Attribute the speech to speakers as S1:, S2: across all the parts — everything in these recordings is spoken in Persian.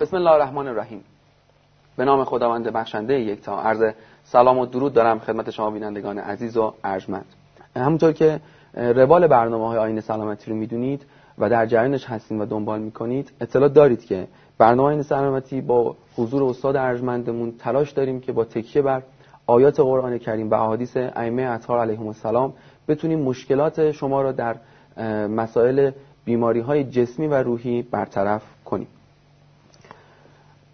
S1: بسم الله الرحمن الرحیم. به نام خداوند بخشنده یکتا عرض سلام و درود دارم خدمت شما بینندگان عزیز و ارجمند. همونطور که روال برنامه های آین سلامتی رو می‌دونید و در جریانش هستین و دنبال می‌کنید اطلاع دارید که برنامه آین سلامتی با حضور استاد ارجمندمون تلاش داریم که با تکیه بر آیات قرآن کریم و احادیث ائمه اطهار علیهم السلام بتونیم مشکلات شما را در مسائل بیماری های جسمی و روحی برطرف کنیم.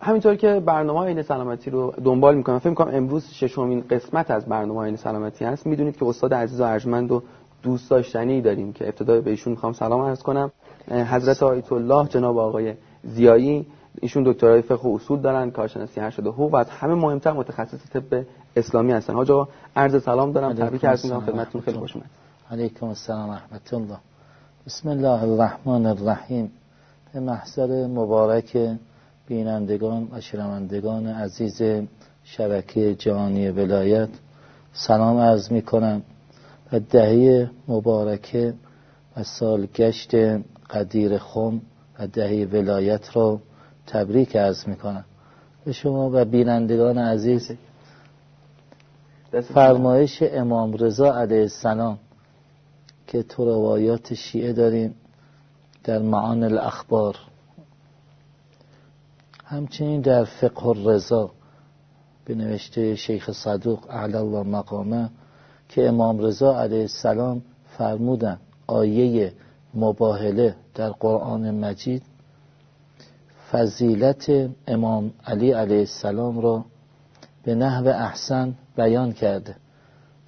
S1: همینطور که برنامه های سلامتی رو دنبال می‌کنم فکر می‌کنم امروز ششمین قسمت از برنامه های سلامتی هست. می‌دونید که استاد عزیز و ارجمند و دوست داشتنی داریم که ابتدا به ایشون می‌خوام سلام عرض کنم. حضرت آیت الله جناب آقای زیایی ایشون دکترای فقه و اصول دارن کارشناسی ارشد حقوق و از همه مهمتر متخصص طب اسلامی هستن. حاجا عرض سلام دارم. تبریک عرض می‌کنم. خدمتتون خیلی خوش اومد
S2: علیکم السلام رحمت الله. بسم الله الرحمن الرحیم. به محضر مبارک بینندگان و شنوندگان عزیز شبکه جهانی ولایت سلام عرض می کنم و دهی مبارکه و سالگشت قدیر خم و دهی ولایت را تبریک عرض می کنم به شما و بینندگان عزیز فرمایش امام رضا علیه السلام که تو روایات شیعه داریم در معان الاخبار. همچنین در فقه الرضا به نوشته شیخ صدوق اعلی الله مقامه که امام رضا علیه السلام فرمودن آیه مباهله در قرآن مجید فضیلت امام علی علیه السلام را به نحو احسن بیان کرده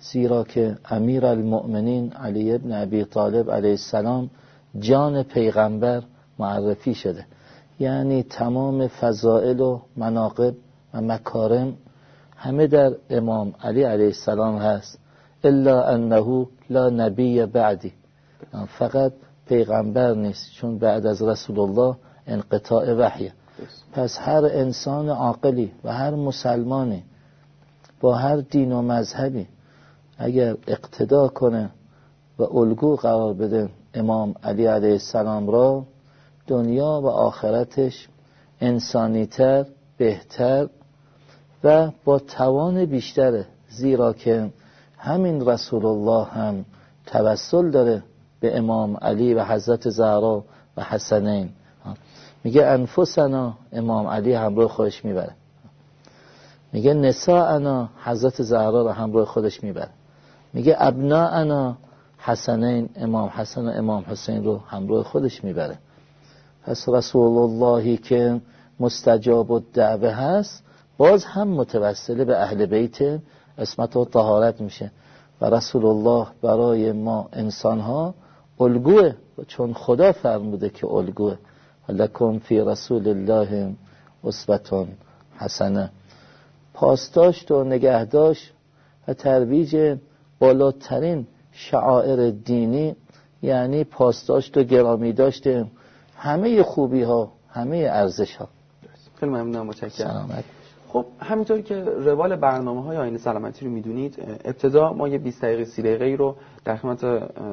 S2: زیرا که امیر المؤمنین علی ابن ابی طالب علیه السلام جان پیغمبر معرفی شده. یعنی تمام فضائل و مناقب و مکارم همه در امام علی علیه السلام هست. الا انه لا نبی بعدی. فقط پیغمبر نیست چون بعد از رسول الله انقطاع وحیه پس هر انسان عاقلی و هر مسلمانی با هر دین و مذهبی اگر اقتدا کنه و الگو قرار بده امام علی علیه السلام را دنیا و آخرتش انسانیتر بهتر و با توان بیشتره. زیرا که همین رسول الله هم توسل داره به امام علی و حضرت زهرا و حسنین. میگه انفسنا امام علی همراه خودش می‌بره. میگه نساءنا حضرت زهرا رو همراه خودش می‌بره. میگه ابناءنا حسنین امام حسن و امام حسین رو همراه خودش می‌بره. پس رسول اللهی که مستجاب و دعوه هست باز هم متوسله به اهل بیت اسمت و طهارت میشه. و رسول الله برای ما انسان ها الگوه چون خدا فرموده که الگوه. لکن فی رسول الله اسوتون حسنه. پاسداشت و نگهداشت و ترویج بالاترین شعائر دینی یعنی پاسداشت و گرامی داشته همه خوبی ها همه ارزش ها
S1: خیلی ممنونم متشکرم. خب همینطور که روال برنامه های آین سلامتی رو می‌دونید ابتدا ما یه 20 دقیقه 30 دقیقه رو در خدمت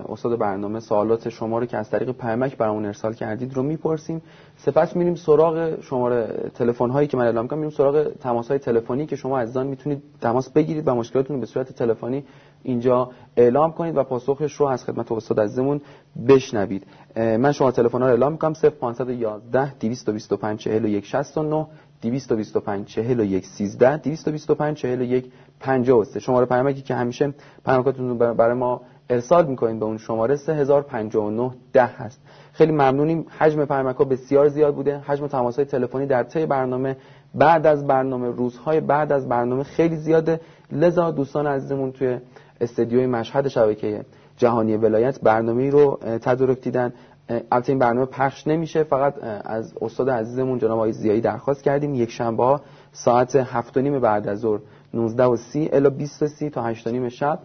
S1: استاد برنامه سوالات شما رو که از طریق پیامک برامون ارسال کردید رو می‌پرسیم. سپس میریم سراغ شماره تلفن هایی که من اعلام کردم میریم سراغ تماس های تلفنی که شما عزیزان می‌تونید تماس بگیرید و مشکلاتتون به صورت تلفنی اینجا اعلام کنید و پاسخش رو از خدمت استاد عزیزمون بشنوید. من شما تلفن ها رو اعلام می‌کنم 0511 225 41 69 225 41 13 225 41 53 شماره پیامکی که همیشه پیامکاتون رو برای ما ارسال می‌کنید به اون شماره 3059 10 هست. خیلی ممنونیم. حجم پیامک ها بسیار زیاد بوده. حجم تماس های تلفنی در طی برنامه بعد از برنامه روزهای بعد از برنامه خیلی زیاده. لذا دوستان عزیزمون توی استدیوی مشهد شبکه جهانی ولایت برنامه رو تدارک دیدن. البته این برنامه پخش نمیشه. فقط از استاد عزیزمون جناب آقای زیایی درخواست کردیم یک شنبه ساعت هفت و نیم بعد از ظهر 19 و 30 الی 20 و 30 تا 8 و نیم شب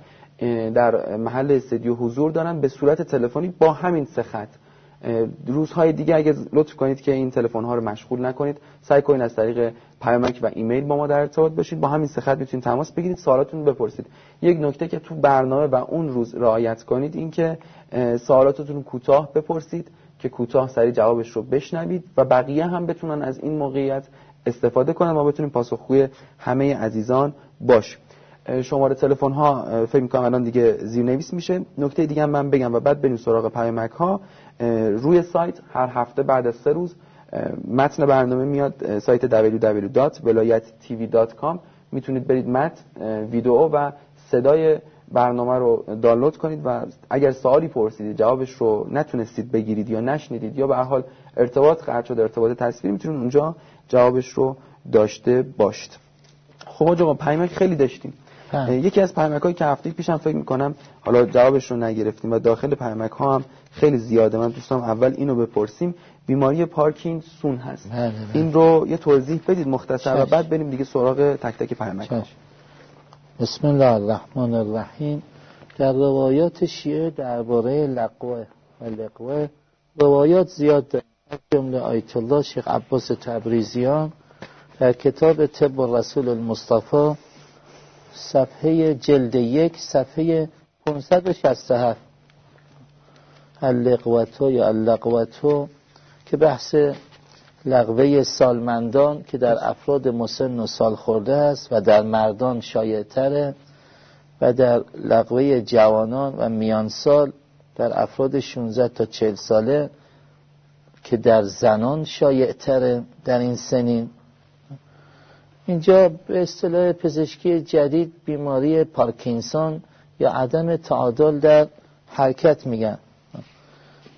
S1: در محل استدیو حضور دارن. به صورت تلفنی با همین سه خط. روزهای دیگه اگه لطف کنید که این تلفن ها رو مشغول نکنید سعی کنید از طریق پیامک و ایمیل با ما در ارتباط باشید. با همین سه خط می‌تونید تماس بگیرید سوالاتتون بپرسید. یک نکته که تو برنامه و اون روز رعایت کنید این که سوالاتتون کوتاه بپرسید که کوتاه سری جوابش رو بشنوید و بقیه هم بتونن از این موقعیت استفاده کنن ما بتونیم پاسخگوی همه عزیزان باش شماره تلفن ها فکر می‌کنم الان دیگه زیرنویس میشه. نکته دیگه من بگم و بعد بریم سراغ پیامک ها روی سایت هر هفته بعد از سه روز متن برنامه میاد سایت www.velayat.tv.com می‌تونید برید متن ویدیو و صدای برنامه رو دانلود کنید و اگر سوالی پرسیدید جوابش رو نتونستید بگیرید یا نشنیدید یا به حال ارتباط قطع شده ارتباط تصویری می‌تونید اونجا جوابش رو داشته باشید خب آقا پیامک خیلی داشتیم. یکی از هایی که هفته پیشم فکر می‌کنم حالا جوابش رو نگرفتیم و داخل ها هم خیلی زیاده. من دوستم اول اینو بپرسیم. بیماری پارکینسون هست. بله، بله. این رو یه توضیح بدید مختصر و بعد بریم دیگه سراغ تک تک ها
S2: بسم الله الرحمن الرحیم. در روایات شیعه درباره لقوه و لقوه روایات زیاد دارد جمله آیت الله شیخ عباس تبریزیان در کتاب طب رسول المصطفى صفحه جلد یک صفحه 567 اللقوتو یا اللقوتو که بحث لغوه سالمندان که در افراد مسن و سال خورده است و در مردان شایعتره و در لغوه جوانان و میان سال در افراد 16 تا 40 ساله که در زنان شایعتره در این سنین. اینجا به اصطلاح پزشکی جدید بیماری پارکینسون یا عدم تعادل در حرکت میگن.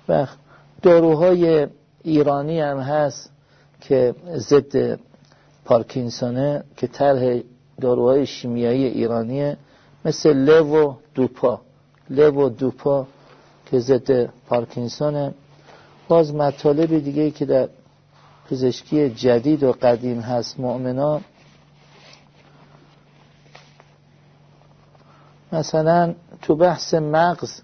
S2: و داروهای ایرانی هم هست که ضد پارکینسونه که طرح داروهای شیمیایی ایرانیه مثل لو و دوپا. لو و دوپا که ضد پارکینسونه. باز مطالب دیگه که در پزشکی جدید و قدیم هست مؤمنان مثلا تو بحث مغز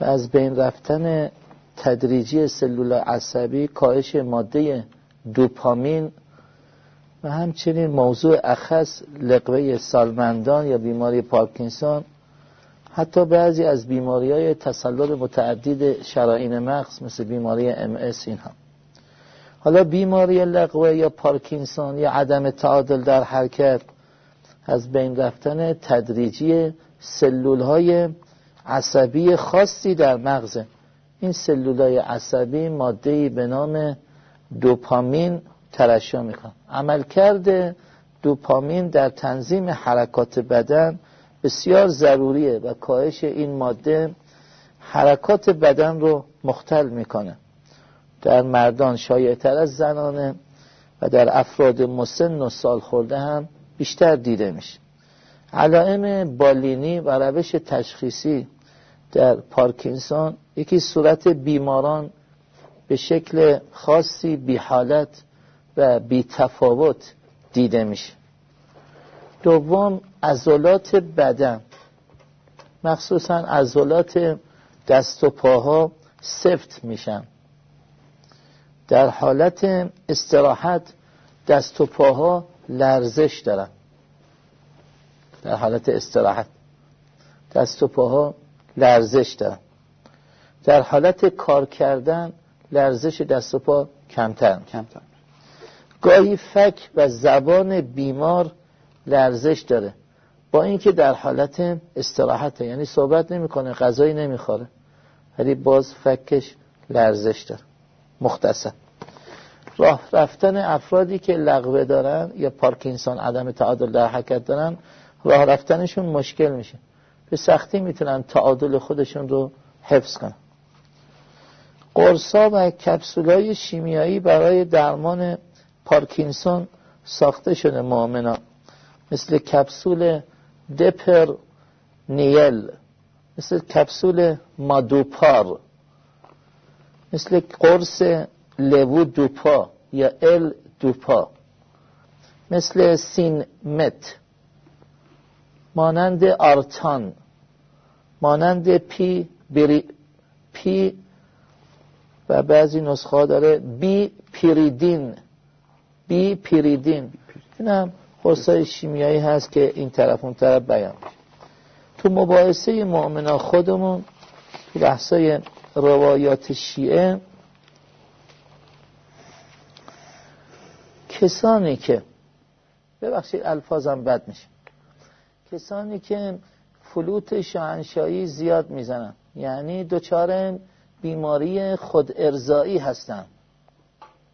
S2: و از بین رفتن تدریجی سلول عصبی کاهش ماده دوپامین و همچنین موضوع اخص لقوه سالمندان یا بیماری پارکینسون حتی بعضی از بیماری های تصلب متعدد شرائین مغز مثل بیماری ام اس این هم حالا بیماری لقوه یا پارکینسون یا عدم تعادل در حرکت از بین رفتن تدریجی سلول های عصبی خاصی در مغزه این سلول های عصبی ماده به نام دوپامین ترشح میکن عملکرد دوپامین در تنظیم حرکات بدن بسیار ضروریه و کاهش این ماده حرکات بدن رو مختل می‌کنه. در مردان شایعتر از زنانه و در افراد مسن و سال خورده هم بیشتر دیده میشه. علائم بالینی و روش تشخیصی در پارکینسون یکی صورت بیماران به شکل خاصی بی حالت و بی تفاوت دیده میشه. دوم عضلات بدن. مخصوصا عضلات دست و پاها سفت میشن. در حالت استراحت دست و پاها لرزش دارن. در حالت استراحت. دست و پاها لرزش دارن. در حالت کار کردن لرزش دست و پا کمتر. کمتر. گاهی فک و زبان بیمار لرزش داره. با اینکه در حالت استراحت یعنی صحبت نمی‌کنه غذایی نمی‌خوره. ولی باز فکش لرزش داره. مختصر. راه رفتن افرادی که لغوه دارن یا پارکینسون عدم تعادل در حرکت دارن راه رفتنشون مشکل میشه. به سختی می‌تونن تعادل خودشون رو حفظ کنن. قرصا و کپسولای شیمیایی برای درمان پارکینسون ساخته شده مؤمنا مثل کپسول دپر نیل مثل کپسول مادوپار مثل قرص لوو دوپا یا ال دوپا. مثل سین مت. مانند آرتان. مانند پی بری پی و بعضی نسخه داره بی پیریدین. بی پیریدین. این هم خرسای شیمیایی هست که این طرف اون طرف بیان تو مباحثه مؤمنا خودمون تو بحثای روایات شیعه کسانی که ببخشید الفاظم بد میشه. کسانی که فلوت شاهنشاهی زیاد می‌زنن. یعنی دچار بیماری خود ارزایی هستن.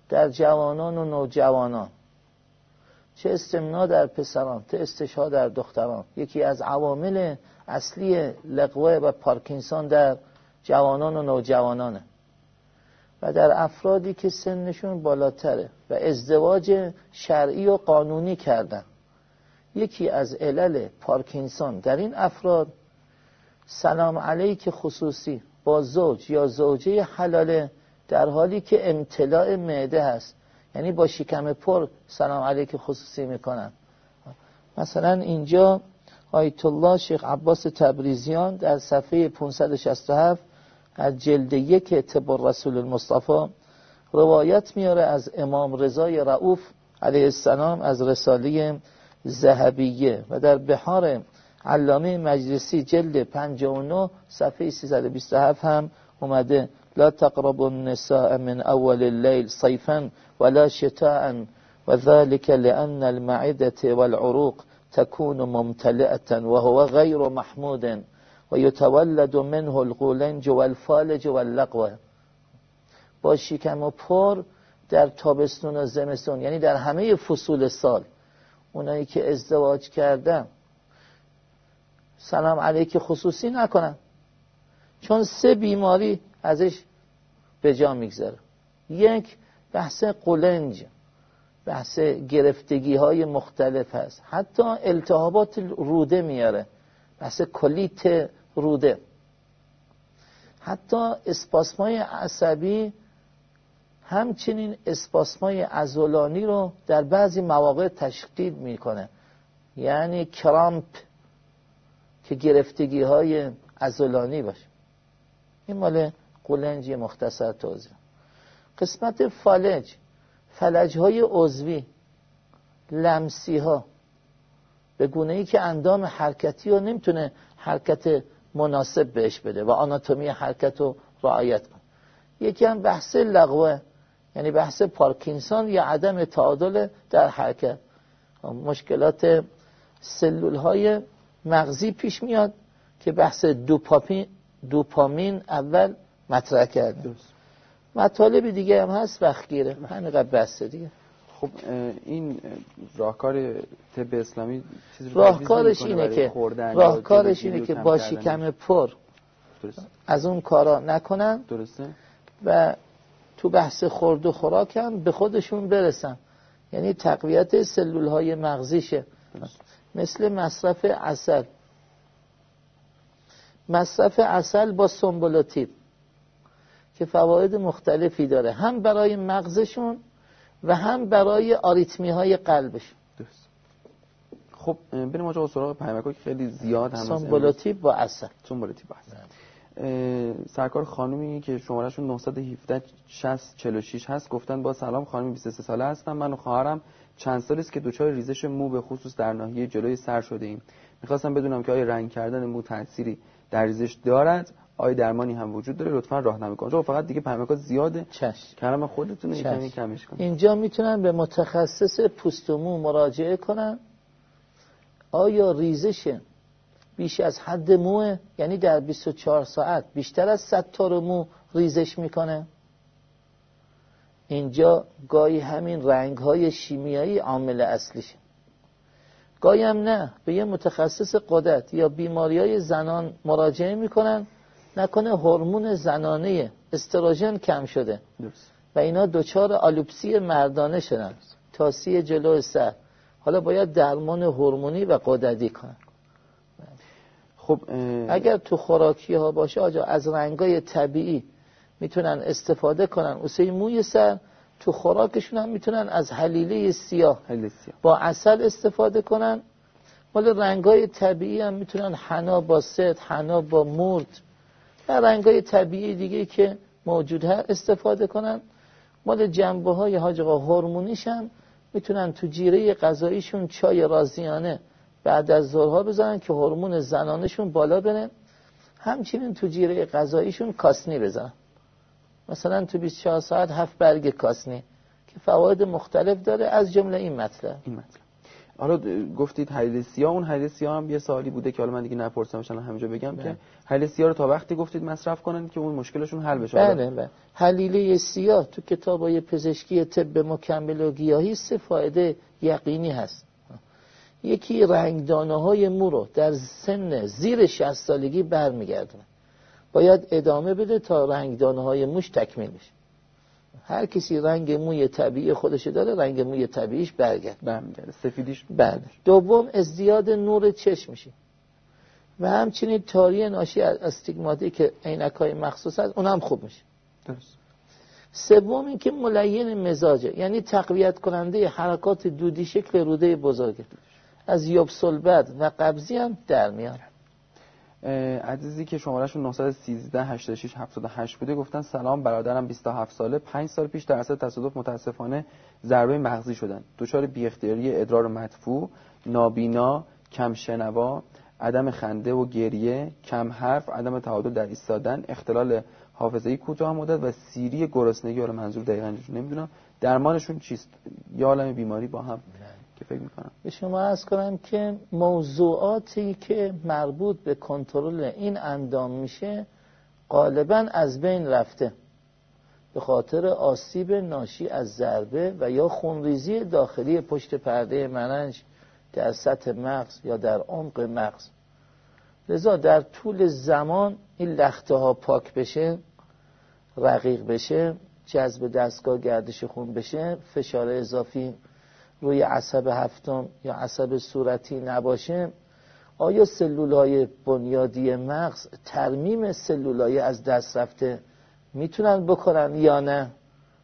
S2: در جوانان و نوجوانان. چه استمنا در پسران چه استشها در دختران. یکی از عوامل اصلی لقوه و پارکینسون در جوانان و نوجوانانه. در افرادی که سنشون بالاتره و ازدواج شرعی و قانونی کردن. یکی از علل پارکینسون در این افراد سلام علیک خصوصی با زوج یا زوجه حلاله در حالی که امتلاع معده هست. یعنی با شکم پر سلام علیک خصوصی می‌کنن. مثلا اینجا آیت الله شیخ عباس تبریزیان در صفحه 567 از جلد یک تبر رسول المصطفى روایت میاره از امام رضای رعوف علیه السلام از رساله ذهبیه و در بحار علامه مجلسی جلد 59 صفحه 327 هم اومده. لا تقرب النساء من اول الليل صيفا ولا شتاء وذلك لأن المعدة والعروق تكون ممتلئة وهو غير محمود. ويتولد منه القولنج والفالج واللقوة با شکم و پر در تابستون و زمستون یعنی در همه فصول سال. اونایی که ازدواج کردن سلام علیک خصوصی نکنن. چون سه بیماری ازش به جا میگذره یک بحث قلنج بحث گرفتگی های مختلف هست. حتی التهابات روده میاره. بحث کلیت روده. حتی اسپاسمای عصبی همچنین اسپاسمای ازولانی رو در بعضی مواقع تشکیل می‌کنه. یعنی کرامپ که گرفتگی های ازولانی باشه. این مال قلنج مختصر توضیح. قسمت فالج فلج. های عضوی. لمسی ها به گونه ای که اندام حرکتی رو نمی‌تونه حرکت مناسب بهش بده و آناتومی حرکت رو رعایت کنه. یکی هم بحث لغوه یعنی بحث پارکینسون یا عدم تعادل در حرکت. مشکلات سلول های مغزی پیش میاد که بحث دوپامین, دوپامین اول مطرح کرده. مطالب دیگه هم هست وقت گیره. همینقدر بسته دیگه.
S1: خب این راهکار طب اسلامی
S2: چیزی راهکارش اینه که راهکارش اینه که با شکم پر. از اون کارا نکنن
S1: درسته.
S2: و تو بحث خورد و خوراک هم به خودشون برسن. یعنی تقویت سلول های مغزیشه مثل مصرف اصل مصرف اصل با سنبولاتیب که فواید مختلفی داره. هم برای مغزشون و هم برای آریتمی های قلبشون
S1: خب بریم آجا سراغ پیمکا که خیلی زیاد هم
S2: سنبولاتیب با اصل.
S1: سنبولاتیب با اصل. سرکار خانومی که شمارهشون 917 60 46 هست. گفتن با سلام خانمی 23 ساله هستم. من و خواهرم چند سالی است که دچار ریزش مو به خصوص در ناحیه جلوی سر شده ایم می‌خواستم بدونم که آیا رنگ کردن مو تأثیری در ریزش دارد آیا درمانی هم وجود داره لطفا راهنمایی کنید. فقط دیگه پیمکا زیاده
S2: چش
S1: کلام خودتون کمی کمش کنید.
S2: اینجا می‌تونن به متخصص پوست و مو مراجعه کنن. آیا ریزش بیش از حد موه؟ یعنی در 24 ساعت بیشتر از 100 تا مو ریزش می‌کنه؟ اینجا گاهی همین رنگ های شیمیایی عامل اصلیشه. گاهی هم نه به یه متخصص قدرت یا بیماری های زنان مراجعه می‌کنن. نکنه هورمون زنانه استروژن کم شده. و اینا دچار آلوپسی مردانه شدن. تاسی جلو سر حالا باید درمان هورمونی و قدرتی کنن. خب اگر تو خوراکی ها باشه آجا از رنگای طبیعی می‌تونن استفاده کنن. اوسه موی سر تو خوراکشون هم می‌تونن از حلیله سیاه با اصل استفاده کنن. مال رنگای طبیعی هم می‌تونن حنا با ست حنا با مورد و رنگای طبیعی دیگه که موجود هست استفاده کنن. مال جنبه های حاج هورمونیش هم می‌تونن تو جیره غذاییشون چای رازیانه بعد از ظهرها بزنن که هورمون زنانشون بالا بره. همچنین تو جیره غذاییشون کاسنی بزن مثلا تو 24 ساعت هفت برگ کاسنی که فواید مختلف داره از جمله این مطلب.
S1: این مطلب. حالا گفتید سیاه اون سیاه هم یه سوالی بوده که حالا من دیگه نپرسم چون همینجا بگم که بله. حلیل سیاه رو تا وقتی گفتید مصرف کنن که اون مشکلشون حل بشه؟
S2: بله بله. حلیله سیاه تو کتابای پزشکی طب مکمل و گیاهی سه فایده یقینی هست. یکی رنگدانه های مو رو در سن زیر 60 سالگی برمیگردونه. باید ادامه بده تا رنگدانه های موش تکمیل بشه. هر کسی رنگ موی طبیعی خودش داره رنگ موی طبیعیش برگرد.
S1: برمیگرده سفیدیش
S2: بله. دوم ازدیاد نور چشم میشه و همچنین تاری ناشی از استیگماتی که عینک های مخصوص هست اون هم خوب میشه. درست. سوم اینکه ملین مزاجه یعنی تقویت کننده حرکات دودی شکل روده بزرگه. از یوبسلبد و قبضی هم در میاره
S1: عزیزی که شمارهشون 913 86 78 بوده گفتن سلام برادرم 27 ساله. 5 سال پیش در اثر تصادف متاسفانه ضربه مغزی شدن. دچار بی اختیاری ادرار مدفوع نابینا کم شنوا عدم خنده و گریه کم حرف عدم تعادل در ایستادن اختلال حافظه‌ای کوتاه مدت و سیری گرسنگی. حالا منظور دقیقاً نمی‌دونم. درمانشون چیست؟ یا عالم بیماری با هم. که فکر می‌کنم.
S2: به شما از کنم که موضوعاتی که مربوط به کنترل این اندام میشه غالبا از بین رفته. به خاطر آسیب ناشی از ضربه و یا خونریزی داخلی پشت پرده مننج در سطح مغز یا در عمق مغز. لذا در طول زمان این لخته ها پاک بشه رقیق بشه جذب دستگاه گردش خون بشه فشار اضافی روی عصب هفتم یا عصب صورتی نباشه آیا سلول های بنیادی مغز ترمیم سلول های از دست رفته می‌تونن بکنن یا نه؟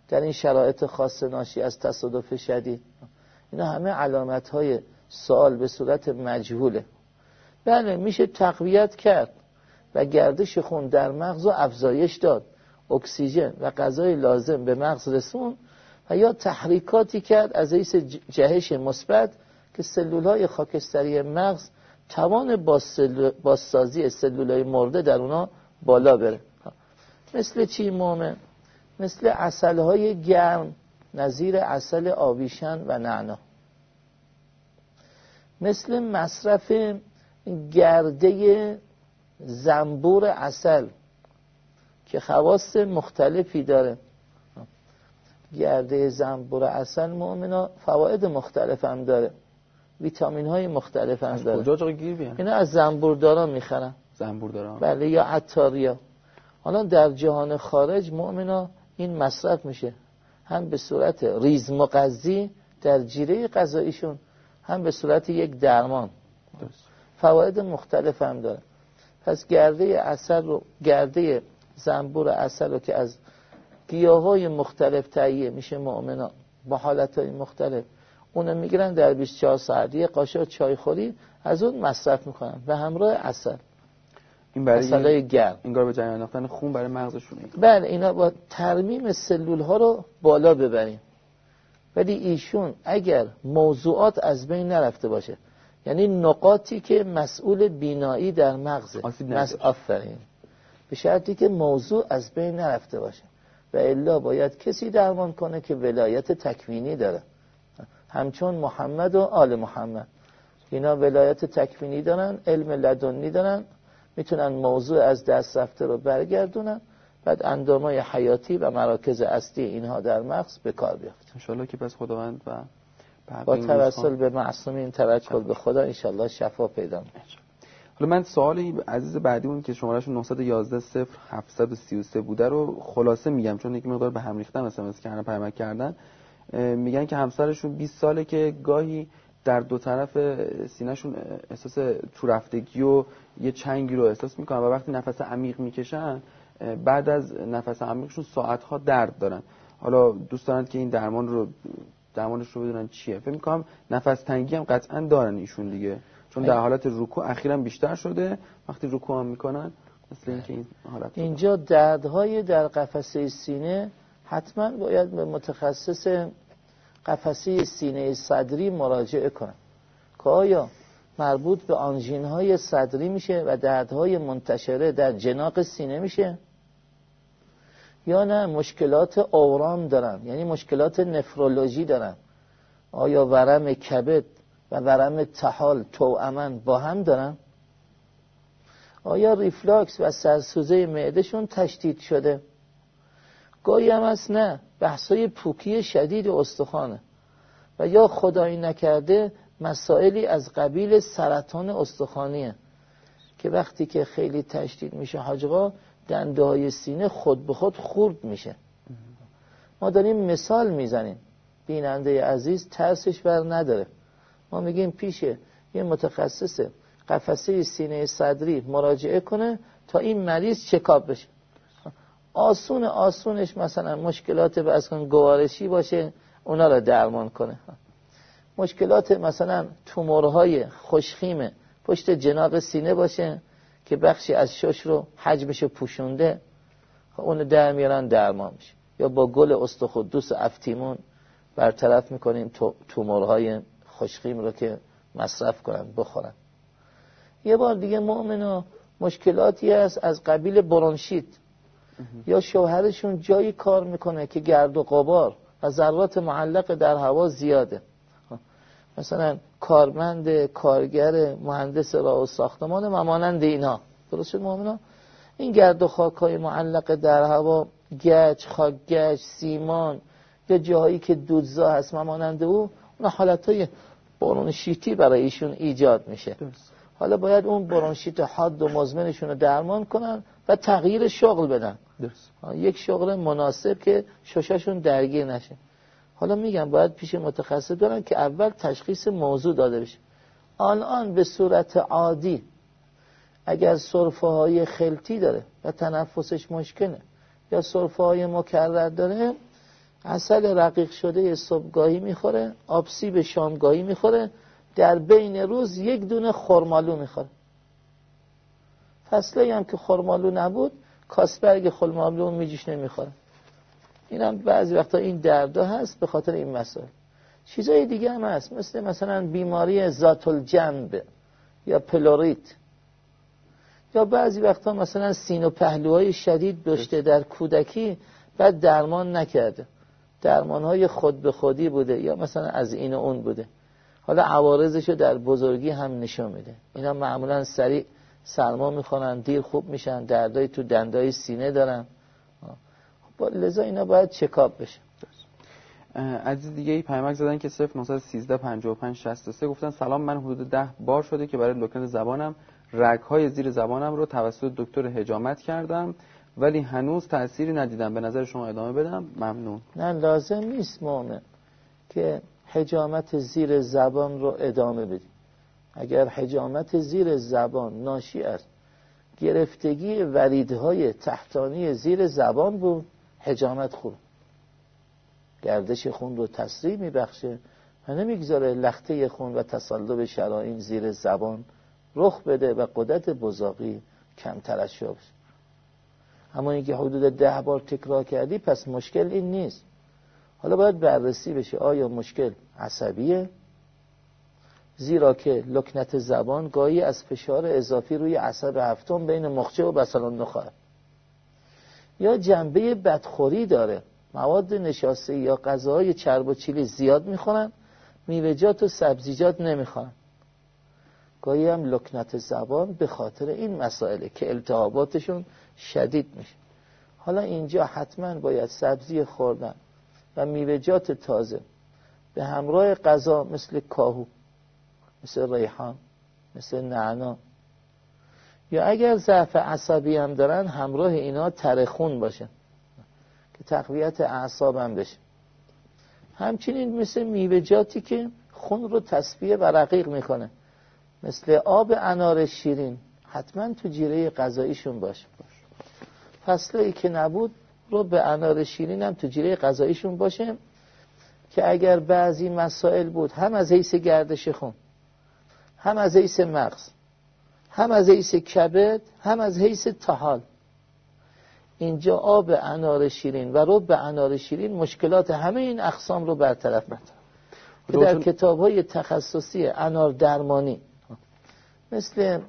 S2: در این شرایط خاص ناشی از تصادف شدید. اینا همه علامت های به صورت مجهوله. بله میشه تقویت کرد و گردش خون در مغز و افزایش داد. اکسیژن و غذای لازم به مغز رسون و یا تحریکاتی کرد از حیث جهش مثبت که سلول های خاکستری مغز توان بازسازی سلول های مرده در اونا بالا بره. مثل چی مومن؟ مثل اصل های گرم نظیر اصل آویشن و نعنا. مثل مصرف گرده زنبور اصل که خواست مختلفی داره. گرده زنبور اصل مؤمنا فواید مختلف هم داره. ویتامین های مختلف هم داره.
S1: کجا گیر
S2: اینا از زنبورداران می‌خرن.
S1: زنبورداران.
S2: بله یا عطاریا. حالا در جهان خارج مؤمنا این مصرف میشه. هم به صورت ریز مقضی در جیره غذاییشون هم به صورت یک درمان. فواید مختلف هم داره. پس گرده اصل رو گرده زنبور اصل رو که از گیاه های مختلف تهیه میشه مؤمنا با حالت های مختلف. اونو می‌گیرن در 24 ساعت. یه قاشق چای خوری از اون مصرف می‌کنن. و همراه اصل
S1: این برای گرم. انگار به جریان انداختن خون برای مغزشون
S2: بله اینا با ترمیم سلول ها رو بالا ببریم. ولی ایشون اگر موضوعات از بین نرفته باشه یعنی نقاطی که مسئول بینایی در مغزه. مس آفرین. به شرطی که موضوع از بین نرفته باشه. و الا باید کسی درمان کنه که ولایت تکوینی داره. همچون محمد و آل محمد. اینا ولایت تکوینی دارن علم لدنی دارن می‌تونن موضوع از دست رفته رو برگردونن بعد اندامای حیاتی و مراکز اصلی اینها در مغز به کار بیافت
S1: انشالله که پس خداوند و
S2: با توسل به معصومین توکل به خدا انشالله شفا پیدا میشه
S1: حالا من سوالی عزیز بعدی اون که شمارهشون 911 0 733 بوده رو خلاصه میگم چون یک مقدار به هم مثلا که همه پیامک کردن میگن که همسرشون 20 ساله که گاهی در دو طرف سینهشون احساس تو رفتگی و یه چنگی رو احساس می‌کنن و وقتی نفس عمیق می‌کشن بعد از نفس عمیقشون ساعتها درد دارن. حالا دوست دارن که این درمان رو درمانش رو بدونن چیه. فکر می‌کنم نفس تنگی هم قطعا دارن ایشون دیگه. چون در حالت رکوع اخیرا بیشتر شده وقتی رکوع هم می‌کنن مثل اینکه این حالت
S2: اینجا دردهای در قفسه سینه حتما باید به متخصص قفسه سینه صدری مراجعه کنن که آیا مربوط به آنژین های صدری میشه و دردهای منتشره در جناق سینه میشه؟ یا نه مشکلات اوران دارن یعنی مشکلات نفرولوژی دارن. آیا ورم کبد و ورم تحال توأمن با هم دارن؟ آیا ریفلاکس و سرسوزه معدهشون تشدید شده؟ گاهی هم است نه بحثای پوکی شدید استخوانه. و یا خدایی نکرده مسائلی از قبیل سرطان استخوانیه. که وقتی که خیلی تشدید میشه حاجقا دنده های سینه خود به خود خورد میشه. ما داریم مثال می‌زنیم. بیننده عزیز ترسش بر نداره. ما میگیم پیشه. یه متخصص قفسه سینه صدری مراجعه کنه تا این مریض چکاب بشه. آسون آسونش مثلا مشکلات از گوارشی باشه اونا رو درمان کنه. مشکلات مثلا تومورهای خوشخیم پشت جناق سینه باشه که بخشی از شش رو حجمش پوشونده اون در میارن درمان میشه. یا با گل استخدوس افتیمون برطرف می‌کنیم تومورهای خوشخیم رو که مصرف کنن بخورن. یه بار دیگه مؤمنا مشکلاتی هست از قبیل برونشیت. یا شوهرشون جایی کار می‌کنه که گرد و قبار و ذرات معلق در هوا زیاده. مثلا کارمند کارگر مهندس راه و ساختمان و مانند اینا درست شد این گرد و خاک های معلق در هوا گچ خاک گچ سیمان یا جاهایی که دودزا هست مانند او حالت های برونشیتی برای ایشون ایجاد میشه. حالا باید اون برونشیت حاد و مزمنشون رو درمان کنن و تغییر شغل بدن. یک شغل مناسب که ششاشون درگیر نشه. حالا میگم باید پیش متخصص برن که اول تشخیص موضوع داده بشه. آن به صورت عادی اگر صرفه های خلطی داره و تنفسش مشکله یا صرفه های مکرر داره اصل رقیق شده صبحگاهی می‌خوره آبسی به شامگاهی می‌خوره در بین روز یک دونه خرمالو می‌خوره. فصله هم که خرمالو نبود کاسبرگ خرمالو میجیش نمی‌خوره. این هم بعضی وقتا این دردا هست به خاطر این مسائل. چیزای دیگه هم هست مثل مثلا بیماری ذات الجنب یا پلوریت. یا بعضی وقتا مثلا سین و پهلوهای شدید داشته در کودکی بعد درمان نکرده. درمان های خود به خودی بوده یا مثلا از این و اون بوده. حالا عوارضش رو در بزرگی هم نشون میده. اینا معمولا سریع سرما می‌خونن دیر خوب میشن دردای تو دندای سینه دارن. لذا اینا باید چکاب بشه.
S1: عزیز دیگه ای پیامک زدن که 0913 55 63 گفتن سلام من حدود ده بار شده که برای لکنت زبانم رگ های زیر زبانم رو توسط دکتر هجامت کردم. ولی هنوز تأثیری ندیدم. به نظر شما ادامه بدم؟ ممنون.
S2: نه لازم نیست مؤمن که حجامت زیر زبان رو ادامه بدیم اگر حجامت زیر زبان ناشی از گرفتگی وریدهای تحتانی زیر زبان بود حجامت خوب گردش خون رو تسریع میبخشه و نمی‌گذاره لخته خون و تصلب شرائین زیر زبان رخ بده و قدرت بزاقی کمتر شو بشه اما اینکه حدود ده بار تکرار کردی پس مشکل این نیست. حالا باید بررسی بشه آیا مشکل عصبیه؟ زیرا که لکنت زبان گاهی از فشار اضافی روی عصب هفتم بین مخچه و بسلان نخواهد یا جنبه بدخوری داره. مواد نشاسته یا غذاهای چرب و چیلی زیاد می‌خورن میوه‌جات و سبزیجات نمی‌خورن. گاهی هم لکنت زبان به خاطر این مسائله که التهاباتشون شدید میشه. حالا اینجا حتما باید سبزی خوردن و میوه‌جات تازه به همراه غذا مثل کاهو مثل ریحان مثل نعنا. یا اگر ضعف عصبی هم دارن همراه اینا ترخون باشه که تقویت اعصاب هم بشه. همچنین مثل میوه‌جاتی که خون رو تصفیه و رقیق می‌کنه. مثل آب انار شیرین حتما تو جیره غذاییشون باشه. فصله که نبود رو به انار شیرین هم تو جیره غذاییشون باشه که اگر بعضی مسائل بود هم از حیث گردش خون هم از حیث مغز هم از حیث کبد هم از حیث تحال اینجا آب انار شیرین و رب انار شیرین مشکلات همه این اقسام رو برطرف می‌کنه که در کتاب های تخصصی انار درمانی مثل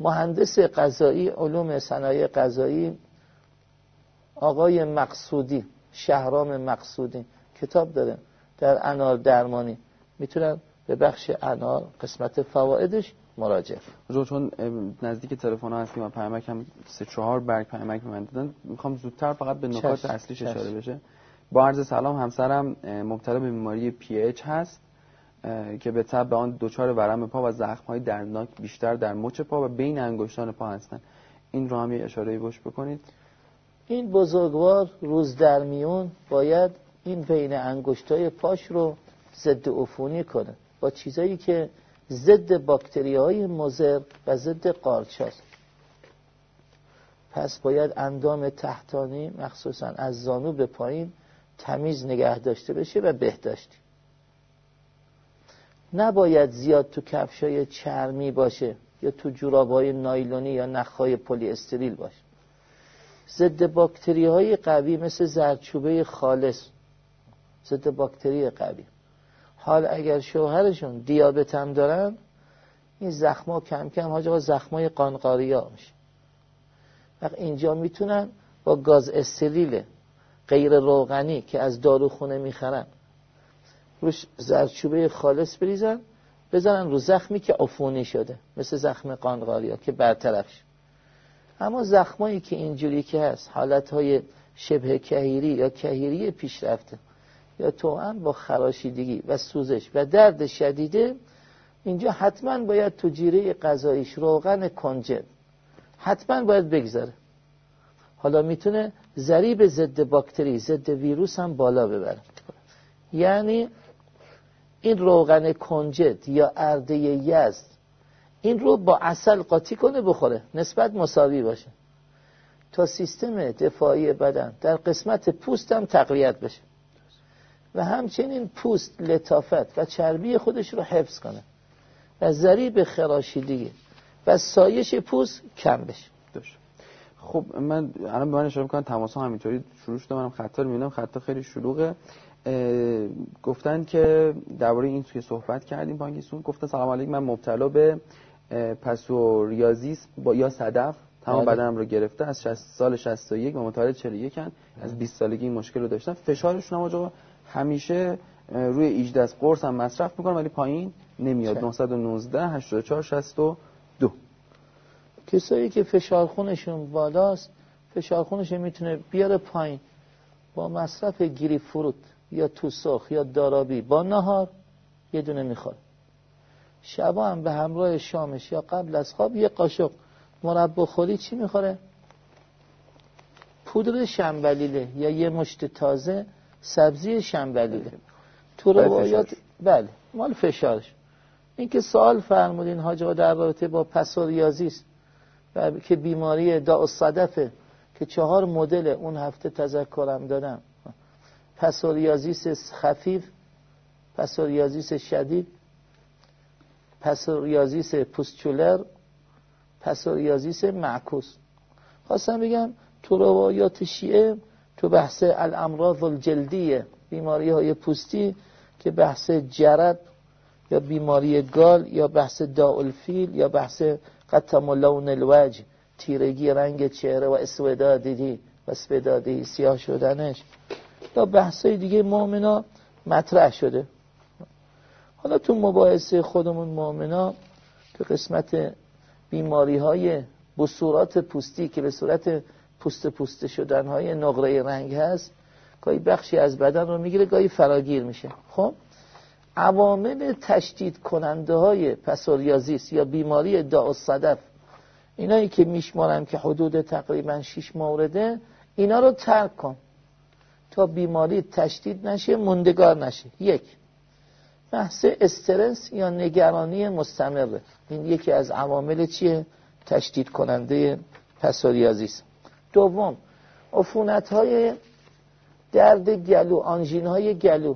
S2: مهندس قضایی علوم صنایع قضایی آقای مقصودی شهرام مقصودی کتاب داره در انار درمانی. می‌تونن به بخش انار قسمت فوائدش مراجعه
S1: جو چون نزدیک تلفن ها هستیم و پیامک هم سه چهار برگ پیامک به من دادن می‌خوام زودتر فقط به نکات اصلیش اشاره بشه. با عرض سلام همسرم مبتلا به بیماری پی اچ هست. که به تب به آن دچار ورم پا و زخم های درناک بیشتر در مچ پا و بین انگشتان پا هستند. این رو هم یه اشاره بش بکنید.
S2: این بزرگوار روز در میون باید این بین انگشتای پاش رو ضد عفونی کنه. با چیزایی که ضد باکتری های مزر و ضد قارچاست. پس باید اندام تحتانی مخصوصا از زانو به پایین تمیز نگه داشته بشه و بهداشتی. نباید زیاد تو کفشای چرمی باشه یا تو جورابای نایلونی یا نخهای پلی استریل باشه. ضد باکتری های قوی مثل زرچوبه خالص. ضد باکتری قوی. حال اگر شوهرشون دیابت هم دارن این زخما کم کم حاج زخمای قانقاری ها میشه. وقت اینجا می‌تونن با گاز استریل غیر روغنی که از داروخونه می‌خرن روش زرچوبه خالص بریزن بزنن رو زخمی که عفونی شده مثل زخم قانقاری ها که برطرف شد اما زخمایی که اینجوری که هست حالتهای شبه کهیری یا کهیری پیشرفته یا تو با خراشیدگی و سوزش و درد شدیده اینجا حتما باید تو جیره غذاییش روغن کنجد. حتما باید بگذاره. حالا می‌تونه ضریب ضد باکتری ضد ویروس هم بالا ببره. یعنی این روغن کنجد یا ارده یزد این رو با اصل قاطی کنه بخوره نسبت مساوی باشه. تا سیستم دفاعی بدن در قسمت پوست هم تقویت بشه. و همچنین پوست لطافت و چربی خودش رو حفظ کنه. و ذریب خراشیدگی و سایش پوست کم بشه.
S1: خب من الان به من اشاره می‌کنم تماس همینطوری شروع شده. منم خطا رو می‌بینم. خطا خیلی شلوغه. گفتن که درباره این توی صحبت کردیم بانکیسون گفتن سلام علیکم من مبتلا به پسوریازیس با یا صدف. تمام. بدنم رو گرفته. از 60 سال 61 و متولد 41 کن از 20 سالگی این مشکل رو داشتم. فشارشون هم همیشه روی 18 قرص هم مصرف می‌کنم ولی پایین نمیاد. 919 84 62
S2: کسایی که فشار خونشون بالاست فشار خونشون می‌تونه بیاره پایین. با مصرف گیری فروت یا توسخ یا دارابی با نهار یه دونه می‌خواد. شبا هم به همراه شامش یا قبل از خواب یه قاشق. مربا خوری چی می‌خوره؟ پودر شنبلیله یا یه مشت تازه سبزی شنبلیله. تو روایات بله مال فشارش. این که سوال فرمودین حاجا در رابطه با پسوریازیست و که بیماری دا صدفه که چهار مدل اون هفته تذکرم دادم. پسوریازیس خفیف پسوریازیس شدید پسوریازیس پوستچولر پسوریازیس معکوس. خواستم بگم تو روایات شیعه تو بحث الامراض الجلدیه بیماری های پوستی که بحث جرب یا بیماری گال یا بحث داولفیل یا بحث قطم لون الوجه تیرگی رنگ چهره و اسودادی و اسودادی سیاه شدنش. یا بحثای دیگه مؤمنا مطرح شده. حالا تو مباحثه خودمون مؤمنا تو قسمت بیماری های بصورات پوستی که به صورت پوست پوسته شدن های نقره رنگ هست گاهی بخشی از بدن رو می‌گیره گاهی فراگیر میشه. خب؟ عوامل تشدید کننده های پسوریازیس یا بیماری دا صدف اینایی که میشمارم که حدود تقریبا 6 مورده اینا رو ترک کن. تا بیماری تشدید نشه مندگار نشه. یک. بحث استرس یا نگرانی مستمره. این یکی از عوامل چیه؟ تشدید کننده پسوریازیس دوم عفونت های درد گلو آنژین های گلو.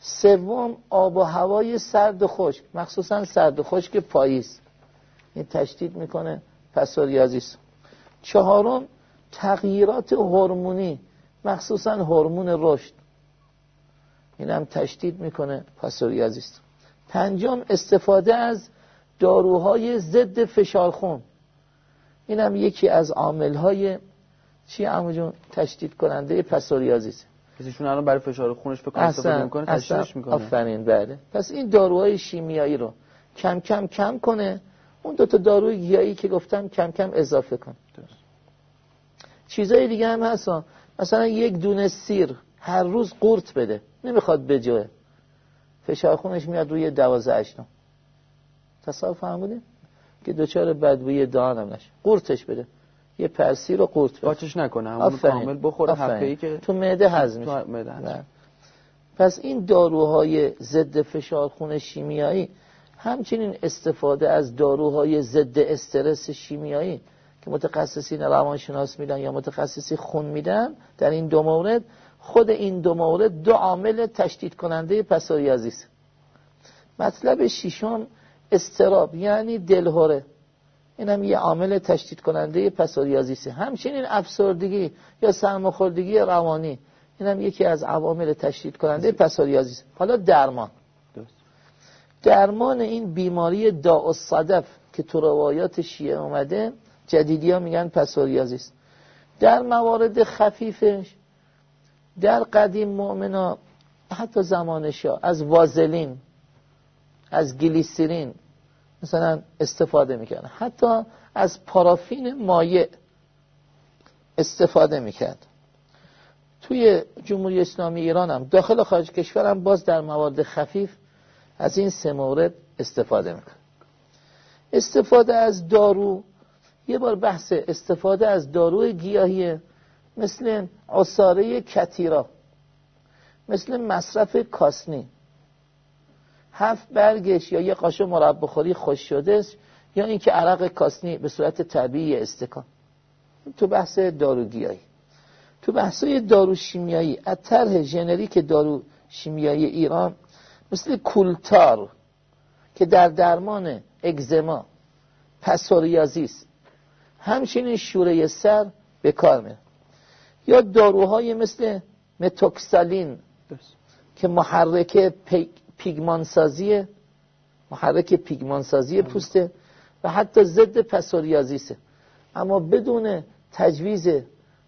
S2: سوم آب و هوای سرد و خشک. مخصوصا سرد و خشک پاییز. این تشدید می‌کنه پسوریازیس چهارم تغییرات هورمونی. مخصوصا هورمون رشد. این هم تشدید می‌کنه پسوریازیس پنجم استفاده از داروهای ضد فشار خون این هم یکی از های چی جون؟ تشدید کننده پسوریازیسه
S1: کسیشون الان برای فشار خونش به استفاده می‌کنه تشدیدش می‌کنه.
S2: آفرین بله. پس این داروهای شیمیایی رو کم کم کم کنه. اون دو تا داروی گیاهی که گفتم کم کم اضافه کن. چیزای دیگه هم هست مثلا یک دونه سیر هر روز قورت بده نمی‌خواد بجوه. فشار خونش میاد روی دوازه اشتم تصاف فهمونی؟ که دوچار بدبوی دهان هم نشه قورتش بده. یه پرسی رو قورت بده.
S1: قاچش نکنه همون کامل بخوره حفه که
S2: تو معده هضم میشه. پس این داروهای ضد فشار خون شیمیایی همچنین استفاده از داروهای ضد استرس شیمیایی که متخصصین روانشناس میدن یا متخصصی خون میدن در این دو مورد خود این دو مورد دو عامل تشدید کننده پسوریازی است مطلب ششم استراب یعنی دلهوره. این هم یه عامل تشدید کننده پسوریازی است همچنین افسردگی یا سرماخوردگی روانی. این هم یکی از عوامل تشدید کننده پسوریازی است حالا درمان. درمان این بیماری داء صدف که تو روایات شیعه اومده جدیدی ها میگن پسوریازی است در موارد خفیفش در قدیم مؤمنا حتی زمان از وازلین از گلیسرین مثلا استفاده می‌کرد. حتی از پارافین مایع استفاده می‌کرد. توی جمهوری اسلامی ایران هم داخل خارج کشورم باز در موارد خفیف از این سه مورد استفاده می‌کرد. استفاده از دارو یه بار بحث استفاده از داروی گیاهی مثل عصاره کتیرا مثل مصرف کاسنی. هفت برگش یا یه قاشق مربع خوری خوش شده یا اینکه عرق کاسنی به صورت طبیعی استکان. تو بحث داروگیایی تو بحث دارو شیمیایی از طرح ژنریک دارو شیمیایی ایران مثل کولتار که در درمان اگزما پسوریازیس همچنین شوره سر به کار میره یا داروهای مثل متوکسالین که محرک پیگمانسازی محرک پیگمانسازی پوسته و حتی ضد پسوریازیسه. اما بدون تجویز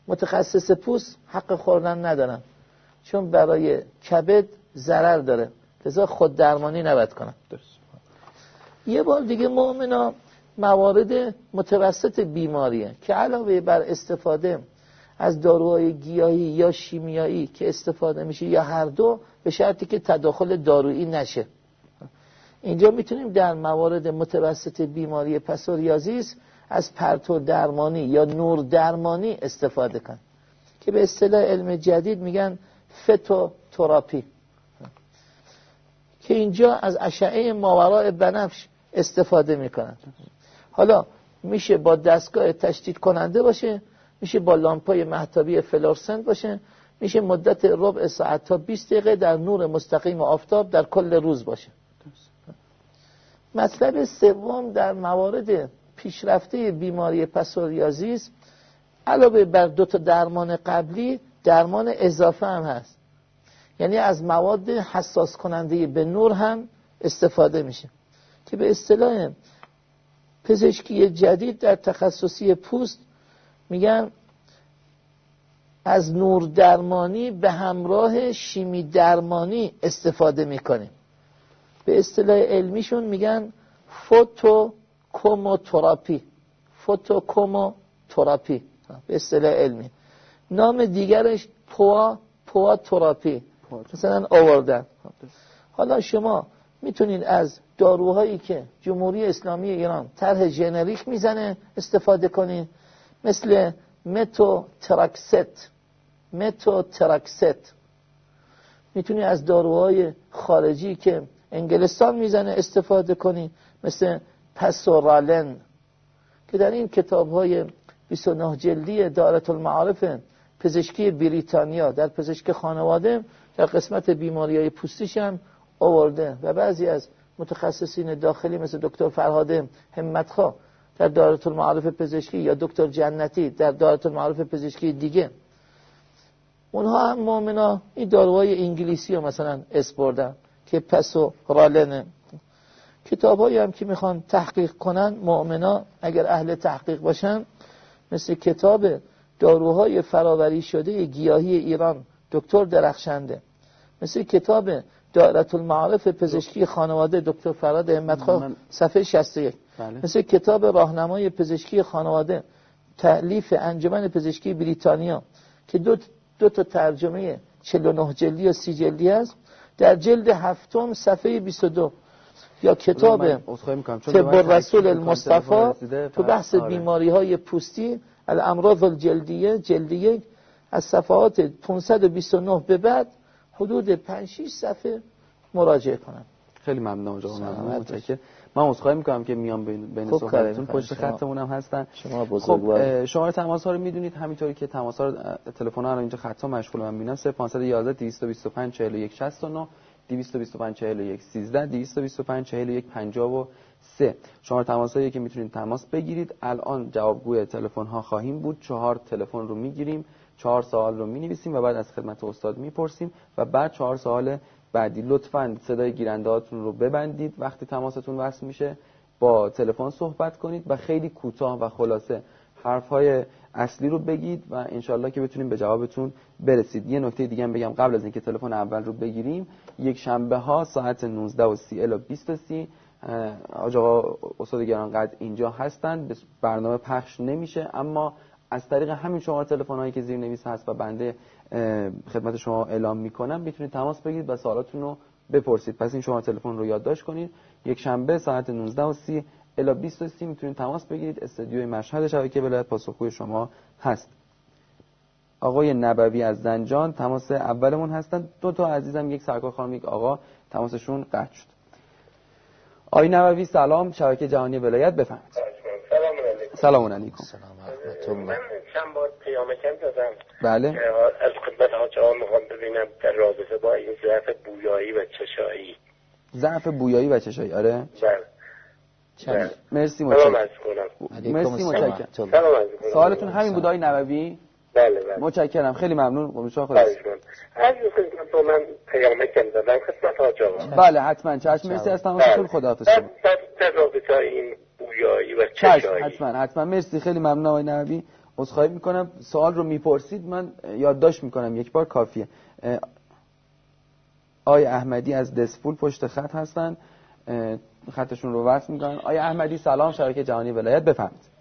S2: متخصص پوست حق خوردن ندارن. چون برای کبد ضرر داره. لذا خود درمانی نباید کنن. یه بار دیگه مؤمنا موارد متوسط بیماریه که علاوه بر استفاده از داروهای گیاهی یا شیمیایی که استفاده میشه یا هر دو به شرطی که تداخل دارویی نشه. اینجا می‌تونیم در موارد متوسط بیماری پسوریازیس از پرتو درمانی یا نور درمانی استفاده کن که به اصطلاح علم جدید میگن فتوتراپی که اینجا از اشعه ماورای بنفش استفاده می‌کنن. حالا میشه با دستگاه تشدید کننده باشه میشه با لامپای محتابی فلورسنت باشه میشه مدت ربع ساعت تا 20 دقیقه در نور مستقیم آفتاب در کل روز باشه. مطلب سوم در موارد پیشرفته بیماری پسوریازیس علاوه بر دو تا درمان قبلی درمان اضافه هم هست. یعنی از مواد حساس کننده به نور هم استفاده میشه که به اصطلاح پزشکی جدید در تخصصی پوست میگن از نور درمانی به همراه شیمی درمانی استفاده می‌کنیم. به اصطلاح علمیشون میگن فوتو کوموتراپی فوتو کوموتراپی به اصطلاح علمی. نام دیگرش پوا PUVA therapy مثلا آوردن. حالا شما می‌تونید از داروهایی که جمهوری اسلامی ایران طرح ژنریک می‌زنه استفاده کنید. مثل متوترکسات متوترکسات می‌تونی از داروهای خارجی که انگلستان می‌زنه استفاده کنی مثل پسورالن که در این کتاب های 29 جلدی دارت المعارف پزشکی بریتانیا در پزشک خانواده در قسمت بیماری های پوستیش هم آورده و بعضی از متخصصین داخلی مثل دکتر فرهاد همتخوا در دارت المعارف پزشکی یا دکتر جنتی در دارت المعارف پزشکی دیگه. اونها هم مؤمنا این داروهای انگلیسی رو مثلا اسپردن که پسو رالنه. کتابایی هم که می‌خوان تحقیق کنن مؤمنا اگر اهل تحقیق باشن مثل کتاب داروهای فراوری شده گیاهی ایران دکتر درخشنده. مثل کتاب دائرت المعارف پزشکی خانواده دکتر فراد همتخواه صفحه 61 بله. مثل کتاب راهنمای پزشکی خانواده تعلیف انجمن پزشکی بریتانیا که دو, دو تا ترجمه 49 جلدی و 30 جلدی است در جلد هفتم صفحه 22 یا کتاب طب رسول المصطفى تو بحث آره. بیماری های پوستی الامراض الجلدیه جلدیه از صفحات 529 به بعد حدود 5 6 صفحه مراجعه کنم.
S1: خیلی ممنون آقا ممنون. متشکرم. من عذرخواهی می‌کنم که میام بین بین خب صحبتتون پشت خطمون هم هستن.
S2: شما بزرگوار.
S1: خب شماره تماس ها رو می‌دونید. همینطوری که تماس ها تلفن ها رو اینجا خط ها مشغول من ببینم 0511 225 41 69 225 41 13 225 41 53 شماره تماس هایی که می‌تونید تماس بگیرید. الان جوابگوی تلفن ها خواهیم بود. چهار تلفن رو می‌گیریم. چهار سوال رو می‌نویسیم و بعد از خدمت استاد می‌پرسیم و بعد چهار سوال بعدی. لطفا صدای گیرندهاتون رو ببندید. وقتی تماستون وصل میشه با تلفن صحبت کنید و خیلی کوتاه و خلاصه حرف های اصلی رو بگید و انشالله که بتونیم به جوابتون برسید. یه نکته دیگه بگم قبل از اینکه تلفن اول رو بگیریم. یک شنبه ها ساعت 19 و 30 الی 20 و 30 آقا استاد گرانقدر اینجا هستن. برنامه پخش نمیشه اما از طریق همین شما تلفن هایی که زیر نویس هست و بنده خدمت شما اعلام می‌کنم می‌تونید تماس بگیرید و سوالاتون رو بپرسید. پس این شما تلفن رو یادداشت کنید. یک شنبه ساعت 19 و 30 الی 20 و 30 می‌تونید تماس بگیرید. استودیوی مشهد شبکه ولایت پاسخگوی شما هست. آقای نبوی از زنجان تماس اولمون هستن. دو تا عزیزم یک سرکار خانم یک آقا. تماسشون قطع شد. آقای نبوی سلام. شبکه جهانی ولایت بفرمایید. سلام علیکم.
S3: سلام من چند بار پیامکم دادم.
S1: بله.
S3: از خدمت حاج آقا می‌خوام ببینم در رابطه با این ضعف بویایی و چشایی.
S1: ضعف بویایی و چشایی. آره.
S3: بله.
S1: بله. مرسی
S3: متشکرم.
S1: مرسی متشکرم. سوالتون همین بود آقای نووی
S3: بله بله.
S1: متشکرم. خیلی ممنون. قربان خدا از
S3: خدمت من پیامکم دادم. خدمت حاج آقا
S1: بله حتما. چشم. مرسی از تماستون بله. خداحافظ شما.
S3: در رابطه این بویایی و چشایی.
S1: حتما حتما. مرسی خیلی ممنون آقای نووی عذرخواهی می‌کنم. سوال رو می‌پرسید من یادداشت می‌کنم. یک بار کافیه. آقای احمدی از دسپول پشت خط هستن. خطشون رو وصل می‌کنن. آقای احمدی سلام. شبکه جهانی ولایت. بفهمید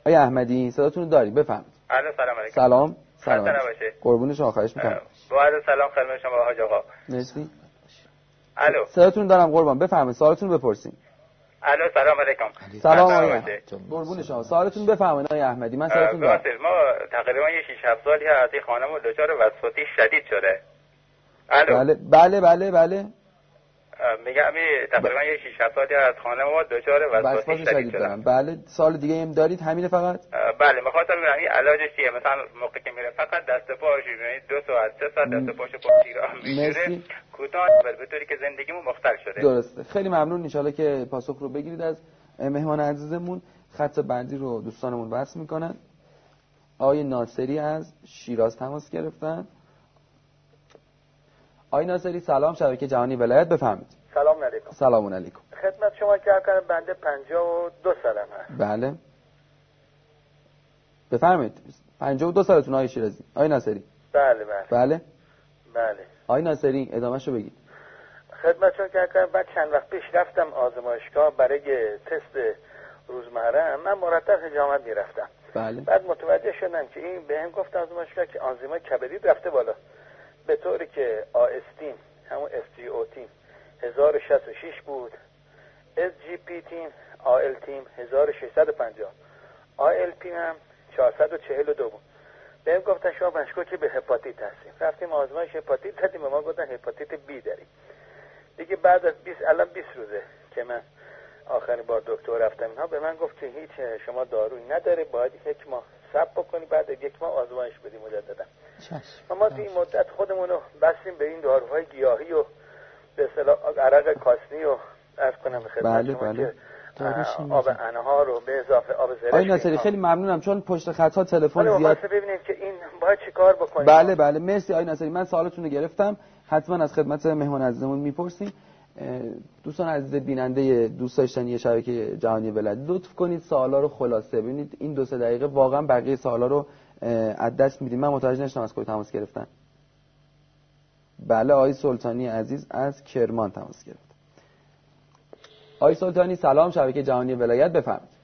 S1: آقای احمدی صداتون رو داری بفهمید
S3: سلام علیکم.
S1: سلام سلام قربون شما خواهش می‌کنم.
S3: با سلام خدمت شما حاج آقا.
S1: مرسی.
S3: الو.
S1: صداتون دارم قربان. بفهمید سوالتون رو بپرسین.
S3: الو سلام علیکم.
S1: سلام علیکم قربون شما. سوالتون بفرمایید آقای احمدی. من سوالتون
S3: ما تقریبا یه 6 7 سالی هست این خانم دچار وسواسی شدید شده. الو.
S1: بله بله بله بله.
S3: میگم تقریبا یه 6 7 سالی از خانم ما دچار وسواسی شدید شده
S1: بله سال دیگه هم دارید؟ همینه فقط؟
S3: بله می‌خواستم این علاجش چیه؟ مثلا موقعی که میره فقط دست پاش یعنی دو ساعت سه ساعت دست پاشو پا می‌گیره؟ کوتاه به طوری که زندگیمون مختل شده.
S1: درسته. خیلی ممنون. ان که پاسخ رو بگیرید از مهمان عزیزمون. خط بعدی رو دوستانمون وصل می‌کنن. آقای ناصری از شیراز تماس گرفتن. آقای ناصری سلام. شبکه جهانی ولایت بفهمید
S3: سلام علیکم.
S1: سلام علیکم.
S3: خدمت شما که کنم بنده 52 سالم هست
S1: بله. بفرمایید. 52 سالتون آقای شیرازی. آقای ناصری.
S3: بله بله.
S1: بله.
S3: بله.
S1: آقای ناصری ادامه شو بگید
S3: خدمتتون که کنم. بعد چند وقت پیش رفتم آزمایشگاه برای تست روزمره من مرتب حجامت می‌رفتم.
S1: بله.
S3: بعد متوجه شدم که این به هم گفت آزمایشگاه که آنزیمای کبدی رفته بالا. به طوری که آستین همون تیم 1066 بود. SGP تیم آل تیم 1650 آل پی هم 442 بود. بهم گفتن شما مشکوک به هپاتیت هستیم. رفتیم آزمایش هپاتیت دادیم ما گفتن هپاتیت بی داریم. دیگه بعد از 20 الان 20 روزه که من آخرین بار دکتر رفتم اینها به من گفت که هیچ شما داروی نداره باید یک ماه صبر بکنی بعد یک ماه آزمایش بدیم مجددا. و ما این مدت خودمون رو بستیم به این داروهای گیاهی و به اصطلاح عرق کاسنی و از کنم
S1: بله بله.
S3: آب انهار رو به اضافه آب زرش
S1: آقای ناصری خیلی ممنونم چون پشت خط ها تلفن زیاد
S3: ببینیم که این باید چیکار بکنیم.
S1: بله بله. مرسی آقای ناصری. من سوالتون رو گرفتم. حتما از خدمت مهمان عزیزمون می‌پرسیم. دوستان عزیز بیننده دوست داشتنی شبکه جهانی ولد لطف کنید سوالا رو خلاصه ببینید. این دو سه دقیقه واقعا بقیه سوالا رو از دست میدیم. من متوجه نشدم از کجا تماس گرفتن. بله آقای سلطانی عزیز از کرمان تماس گرفت. آقای سلطانی سلام. شبکه جهانی ولایت بفرمایید.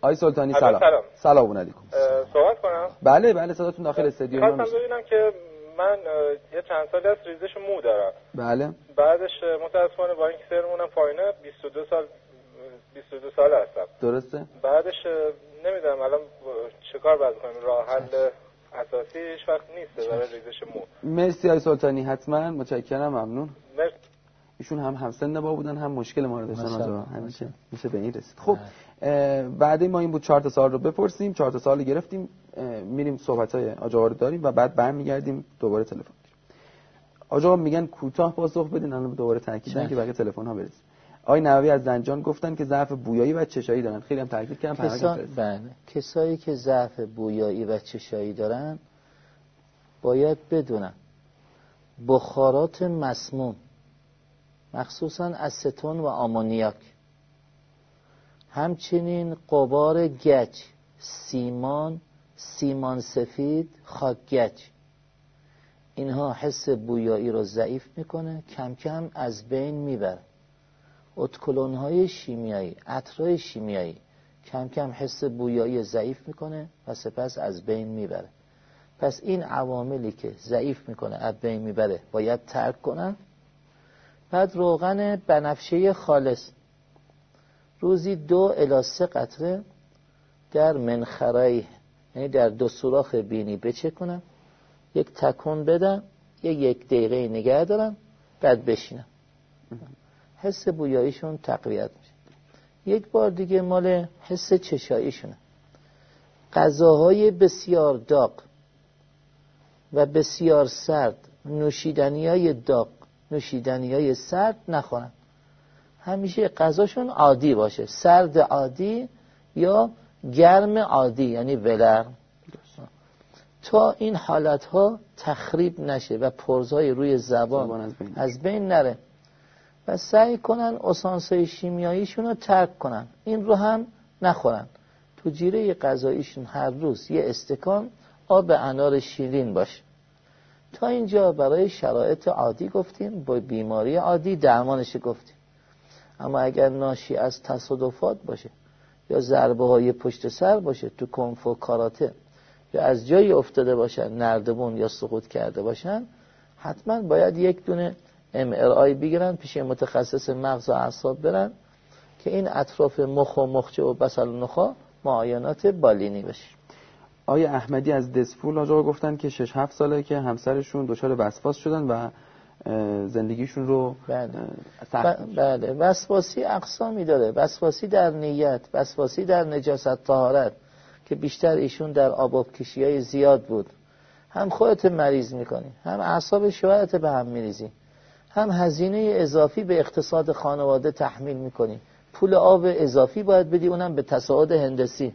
S1: آقای سلطانی سلام.
S4: سلام.
S1: سلام علیکم.
S4: صحبت کنم.
S1: بله بله صداتون داخل استودیو
S4: میاد ببینم که من یه چند سالی از ریزش مو دارم.
S1: بله.
S4: بعدش متاسفانه با اینکه سرمونم پایینه 22 سال 22 سال هستم.
S1: درسته؟
S4: بعدش نمی‌دونم الان چه کار باید کنم. راه حل اساسی هیچ وقت نیست برای ریزش مو.
S1: مرسی آقای سلطانی. حتما. متشکرم. ممنون.
S4: مرسی.
S1: ایشون هم همسن با بودن هم مشکل ما رو داشتن. همیشه. میشه به این رسید. خب بعد ما این بود چهار تا سال رو بپرسیم. چهار تا سال رو گرفتیم. میریم صحبت های آجا رو داریم و بعد برمیگردیم دوباره تلفن آجا میگن کوتاه پاسخ بدین الان دوباره تاکید که بقیه تلفن ها برسیم آقای نووی از زنجان گفتن که ضعف بویایی و چشایی دارن. خیلی هم تاکید کردن
S2: کسا... بله. کسایی که ضعف بویایی و چشایی دارن باید بدونن. بخارات مسموم مخصوصا استون و آمونیاک. همچنین قبار گچ سیمان سیمان سفید خاک گچ. اینها حس بویایی رو ضعیف می‌کنه کم کم از بین می‌بره. اتکلون های شیمیایی عطرهای شیمیایی کم کم حس بویایی ضعیف می‌کنه و سپس از بین می‌بره. پس این عواملی که ضعیف می‌کنه از بین می‌بره باید ترک کنن. بعد روغن بنفشه خالص. روزی دو الی سه قطره در منخرای یعنی در دو سوراخ بینی بچه کنم؟ یک تکون بدم یک یک دقیقه نگه دارم بعد بشینم. حس بویاییشون تقویت میشه. یک بار دیگه مال حس چشاییشونه. غذاهای بسیار داغ و بسیار سرد نوشیدنی های داغ نوشیدنی های سرد نخورن. همیشه غذاشون عادی باشه. سرد عادی یا گرم عادی یعنی ولر. تا این حالت ها تخریب نشه و پرزهای روی زبان, از, بین. از بین نره و سعی کنن اسانسای شیمیاییشون رو ترک کنن. این رو هم نخورن. تو جیره غذاییشون هر روز یه استکان آب انار شیرین باشه. تا اینجا برای شرایط عادی گفتیم با بیماری عادی درمانش گفتیم. اما اگر ناشی از تصادفات باشه یا ضربه های پشت سر باشه تو کنفو کاراته. یا از جایی افتاده باشن نردبون یا سقوط کرده باشن حتما باید یک دونه آی بگیرن پیش متخصص مغز و اعصاب برن که این اطراف مخ و مخچه و بسل و نخا معاینات بالینی بشه.
S1: آیا احمدی از دسپول آجا گفتن که 6 7 ساله که همسرشون دچار وسواس شدن و زندگیشون رو
S2: بله. بله. وسواسی اقسامی داره. وسواسی در نیت وسواسی در نجاست طهارت که بیشتر ایشون در آباب کشی های زیاد بود. هم خودت مریض می‌کنی هم اعصاب شوهرت به هم میریزی هم هزینه اضافی به اقتصاد خانواده تحمیل می‌کنی. پول آب اضافی باید بدی اونم به تصاعد هندسی.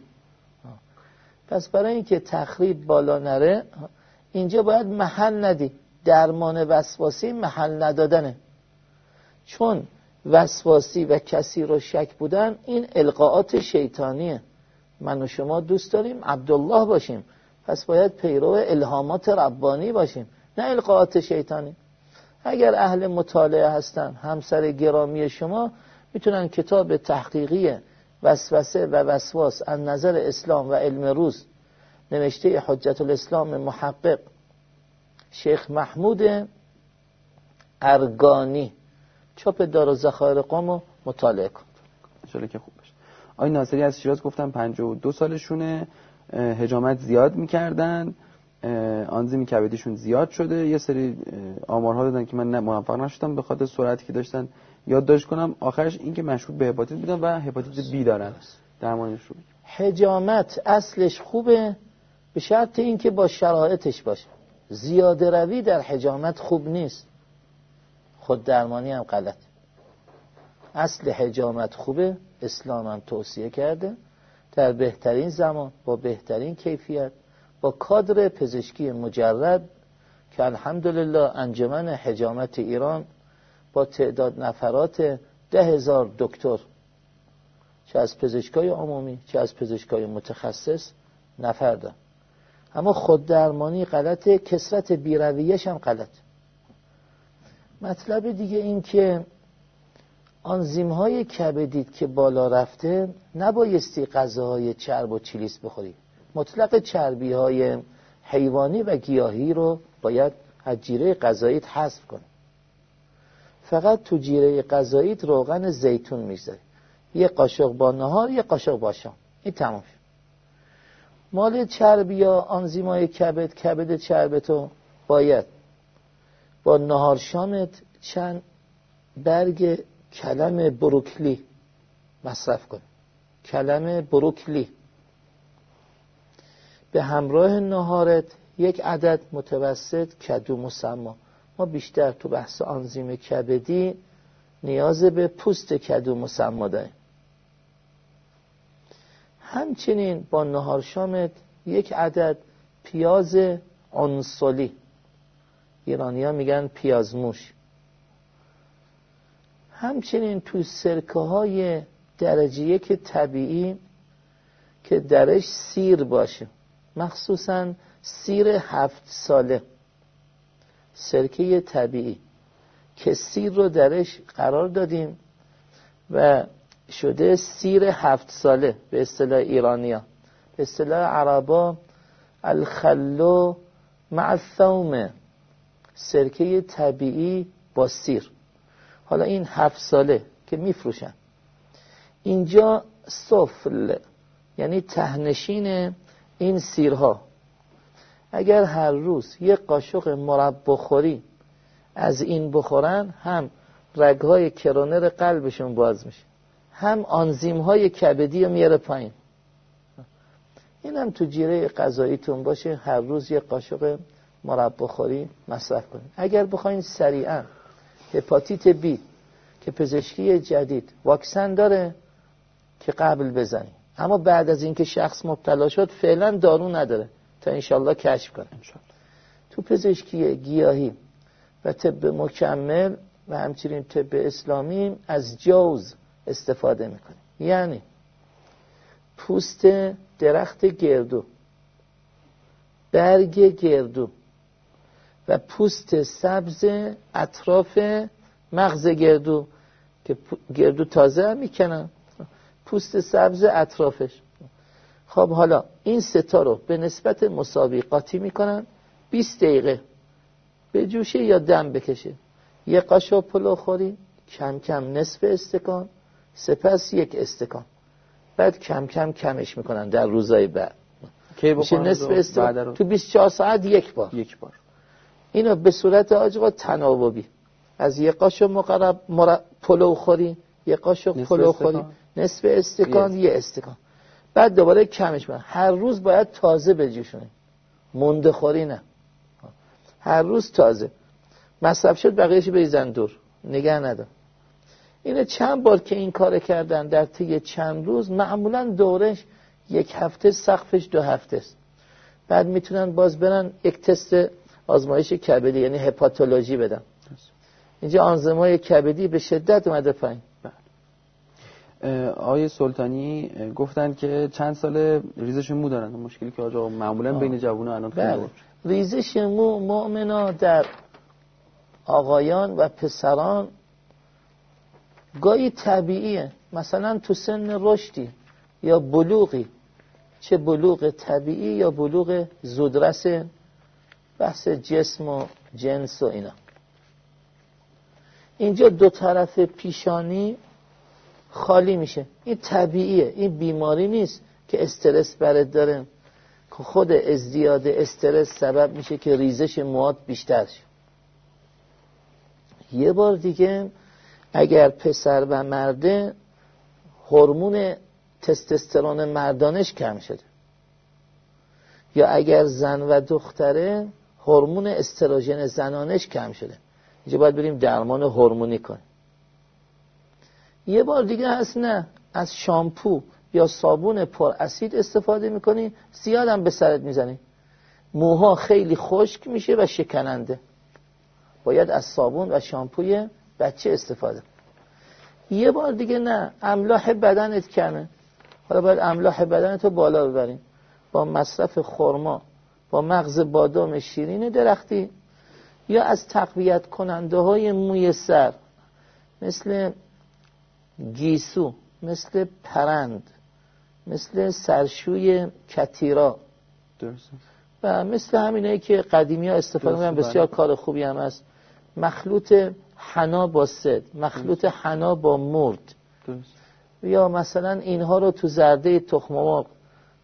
S2: پس برای اینکه تخریب بالا نره اینجا باید محل ندی. درمان وسواسی محل ندادنه. چون وسواسی و کسی رو شک بودن این القاعات شیطانیه. من و شما دوست داریم عبدالله باشیم. پس باید پیرو الهامات ربانی باشیم. نه القاعات شیطانی. اگر اهل مطالعه هستن همسر گرامی شما می‌تونن کتاب تحقیقی وسوسه و وسواس از نظر اسلام و علم روز نوشته حجت الاسلام محقق شیخ محمود ارگانی. چاپ دار و زخایر قوم مطالعه کن.
S1: انشالله که خوب باشه. آی ناصری از شیراز گفتن 52 سالشونه هجامت زیاد می‌کردن آنزیم کبدیشون زیاد شده. یه سری آمارها دادن که من موفق نشدم به خاطر سرعتی که داشتن یادداشت کنم. آخرش این که مشکوک به هپاتیت بودن و هپاتیت بی دارن. درمانش رو.
S2: حجامت اصلش خوبه به شرط اینکه با شرایطش باشه. زیاده روی در حجامت خوب نیست. خود درمانی هم غلط اصل حجامت خوبه اسلام هم توصیه کرده. در بهترین زمان با بهترین کیفیت با کادر پزشکی مجرد که الحمدلله انجمن حجامت ایران با تعداد نفرات ده هزار دکتر چه از پزشکای عمومی چه از پزشکای متخصص نفر دارن اما خود درمانی غلطه کسرت بیرویش هم غلط. مطلب دیگه این که آنزیم های کبدید که بالا رفته نبایستی غذاهای چرب و چلیس بخوری. مطلق چربی های حیوانی و گیاهی رو باید از جیره غذاییت حذف کنی. فقط تو جیره غذاییت روغن زیتون می‌ذاری یه قاشق با نهار یه قاشق با شام. این تمام مال چربی یا آنزیمای کبد کبد چربتو باید با نهار شامت چند برگ کلم بروکلی مصرف کن. کلم بروکلی. به همراه نهارت یک عدد متوسط کدو مسما. ما بیشتر تو بحث آنزیم کبدی نیاز به پوست کدو مسما داریم. همچنین با نهار شامت یک عدد پیاز انسولی ایرانی ها میگن پیازموش همچنین تو سرکه های درجه یک طبیعی که درش سیر باشه مخصوصا سیر هفت ساله. سرکه طبیعی که سیر رو درش قرار دادیم و شده سیر هفت ساله به اصطلاح ایرانیا. به اصطلاح عربا الخلو مع الثومه سرکه طبیعی با سیر. حالا این هفت ساله که میفروشن. اینجا سفل یعنی تهنشین این سیرها. اگر هر روز یک قاشق مرب بخوری از این بخورن هم رگهای کرونر قلبشون باز میشه. هم آنزیم های کبدی رو میاره پایین. این هم تو جیره غذاییتون باشه هر روز یک قاشق مرب بخوری مصرف کنید. اگر بخواین سریعا هپاتیت بی که پزشکی جدید واکسن داره که قبل بزنی. اما بعد از اینکه شخص مبتلا شد فعلا دارو نداره تا انشالله کشف کنه. تو پزشکی گیاهی و طب مکمل و همچنین طب اسلامی از جوز استفاده می‌کنیم. یعنی پوست درخت گردو برگ گردو و پوست سبز اطراف مغز گردو که گردو تازه هم می‌کنن. پوست سبز اطرافش. خب حالا این ستا رو به نسبت مساوی می‌کنن. 20 دقیقه به جوشه یا دم بکشه یه قاشق پلو خوری کم کم نصف استکان. سپس یک استکان. بعد کم کم کمش می‌کنن در روزای بعد. میشه نصف استکان. تو 24 ساعت یک بار.
S1: یک بار.
S2: اینو به صورت آجقا تناوبی. از یک قاشق مقرب مر... پلو خوری یک قاشق پلو خوری نصف استکان یه استکان. بعد دوباره کمش کنن هر روز باید تازه بجوشونه مونده خوری نه. هر روز تازه. مصرف شد بقیهش بریزن دور. نگه ندار. اینه چند بار که این کار کردن در طی چند روز معمولا دورش یک هفته سقفش دو هفته است. بعد می‌تونن باز برن یک تست آزمایش کبدی یعنی هپاتولوژی بدن. اینجا آنزمای کبدی به شدت اومده پایین.
S1: آقای سلطانی گفتن که چند سال ریزش مو دارن. مشکلی که آجا معمولا بین جوونا الان
S2: بله. ریزش مو مؤمنا در آقایان و پسران گاهی طبیعیه. مثلا تو سن رشدی یا بلوغی. چه بلوغ طبیعی یا بلوغ زودرس بحث جسم و جنس و اینا. اینجا دو طرف پیشانی خالی میشه. این طبیعیه. این بیماری نیست که استرس برد داره. که خود ازدیاد استرس سبب میشه که ریزش مواد بیشتر شه. یه بار دیگه اگر پسر و مرده هورمون تستوسترون مردانش کم شده. یا اگر زن و دختره هورمون استروژن زنانش کم شده. اینجا باید بریم درمان هورمونی کنیم. یه بار دیگه هست نه از شامپو یا صابون پر اسید استفاده می‌کنی زیادم به سرت می‌زنی. موها خیلی خشک میشه و شکننده. باید از صابون و شامپوی بچه استفاده. یه بار دیگه نه. املاح بدنت کنه حالا باید املاح بدنت رو بالا ببریم. با مصرف خرما با مغز بادام شیرین درختی یا از تقویت کننده های موی سر. مثل گیسو مثل پرند مثل سرشوی کتیرا. و مثل همینه که قدیمی ها استفاده می‌کنن. بسیار بله. کار خوبی هم هست. مخلوط حنا با سد مخلوط حنا با مرد. یا مثلا اینها رو تو زرده تخم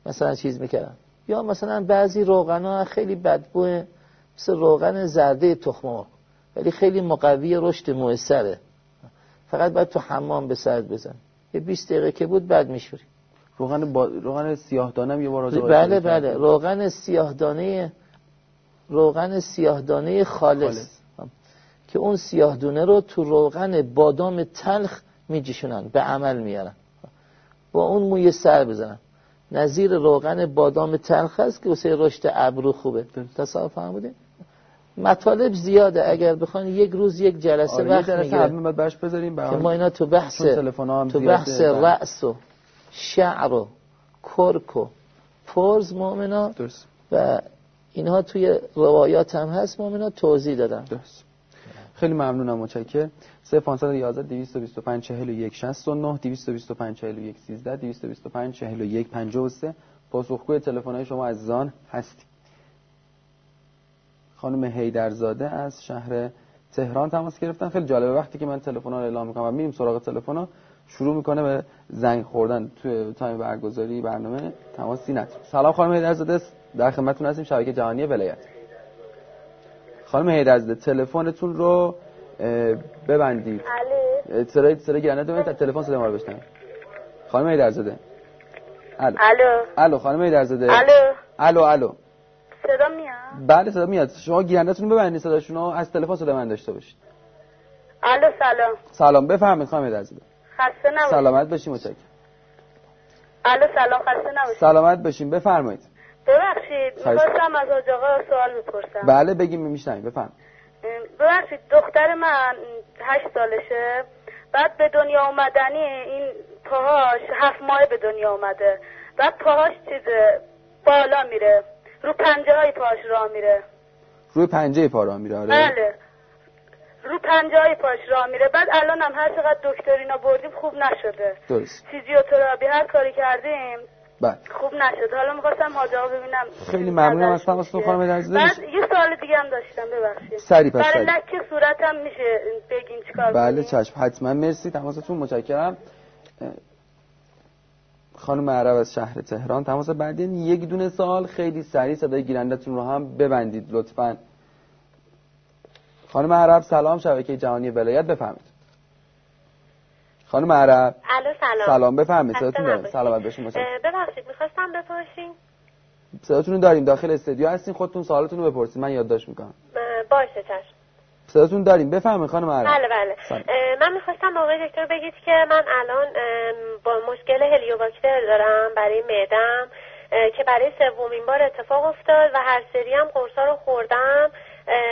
S2: مثلا چیز می‌کردن. یا مثلا بعضی روغن ها خیلی بدبو مثل روغن زرده تخم ولی خیلی مقوی رشد موسره فقط باید تو حمام به سرد بزن. یه 20 دقیقه که بود بعد میشوری.
S1: روغن با... روغن سیاه دانه یه بار
S2: بله بله. روغن سیاه دانه روغن سیاه دانه خالص, که اون سیاه دونه رو تو روغن بادام تلخ میجیشونن به عمل میارن. با اون موی سر بزنن. نظیر روغن بادام تلخ هست که واسه رشد ابرو خوبه. تصاف فهمیدین مطالب زیاده. اگر بخواین یک روز یک جلسه آره وقت
S1: می‌گیره باید بذاریم
S2: که ما اینا تو بحث تو بحث رأس و شعر و کرک و پرز مؤمنا و اینها توی روایات هم هست مؤمنا توضیح دادن. درست.
S1: خیلی ممنونم متشکرم. 0511 225 41 69 225 41 13 225 41 53 پاسخگوی تلفن شما عزیزان هستیم. خانم هیدرزاده از شهر تهران تماس گرفتن. خیلی جالبه وقتی که من تلفن رو اعلام می‌کنم و میریم سراغ تلفن شروع می‌کنه به زنگ خوردن. توی تایم برگزاری برنامه تماسی نداریم. سلام خانم هیدرزاده در خدمتتون هستیم. شبکه جهانی ولایت. خانم هیدرزاده تلفنتون رو ببندید.
S5: الو
S1: صدای صدای گیرنده تا تلفن صدا ما رو بشنوید. خانم هیدرزاده
S5: الو. الو.
S1: خانم هیدرزاده
S5: الو.
S1: الو الو.
S5: صدا میاد؟
S1: بله صدا میاد. شما گیرندتون ببندید صداشون از تلفن صدا من داشته باشید.
S5: الو سلام.
S1: سلام بفرمایید خانم هیدرزاده
S5: خسته نباشید.
S1: سلامت باشیم متشکرم.
S5: الو سلام خسته نباشید.
S1: سلامت باشیم بفرمایید.
S5: ببخشید می‌خواستم از آقا سوال بپرسم.
S1: بله بگیم میشنویم. بفرمایید
S5: ببخشید دختر من هشت سالشه. بعد به دنیا آمدنی این پاهاش هفت ماه به دنیا آمده بعد پاهاش چیز بالا میره. رو پنجه های پاش راه میره.
S1: روی پنجه پا راه میره آره.
S5: بله. رو پنجه های پاش راه میره. بعد الان هم هر چقدر دکترینا بردیم خوب نشده.
S1: درست.
S5: فیزیوتراپی هر کاری کردیم.
S1: بله.
S5: خوب نشد. حالا می‌خواستم حاجا ببینم
S1: خیلی ممنونم از تماستون خانم
S5: بعد یه سوال دیگه هم داشتم ببخشید.
S1: سری پس
S5: برای لک صورتم میشه بگین چیکار
S1: بله چشم. حتما. مرسی. تماستون متشکرم. خانم عرب از شهر تهران. تماس بعدی یک دونه سال خیلی سریع. صدای گیرندتون رو هم ببندید لطفا. خانم عرب سلام. شبکه جهانی ولایت. بفهمید خانم عرب.
S6: الو سلام.
S1: سلام بفهمید صداتون داریم سلامت باشین
S6: ببخشید می‌خواستم بپرسین.
S1: صداتون رو داریم داخل استودیو هستین خودتون سوالتون رو بپرسید من یادداشت می‌کنم.
S6: باشه چشم.
S1: صداتون داریم بفهمید خانم عرب.
S6: بله بله. من می‌خواستم آقای دکتر بگید که من الان با مشکل هلیوباکتر دارم برای معدم که برای سومین بار اتفاق افتاد و هر سری هم قرصا رو خوردم.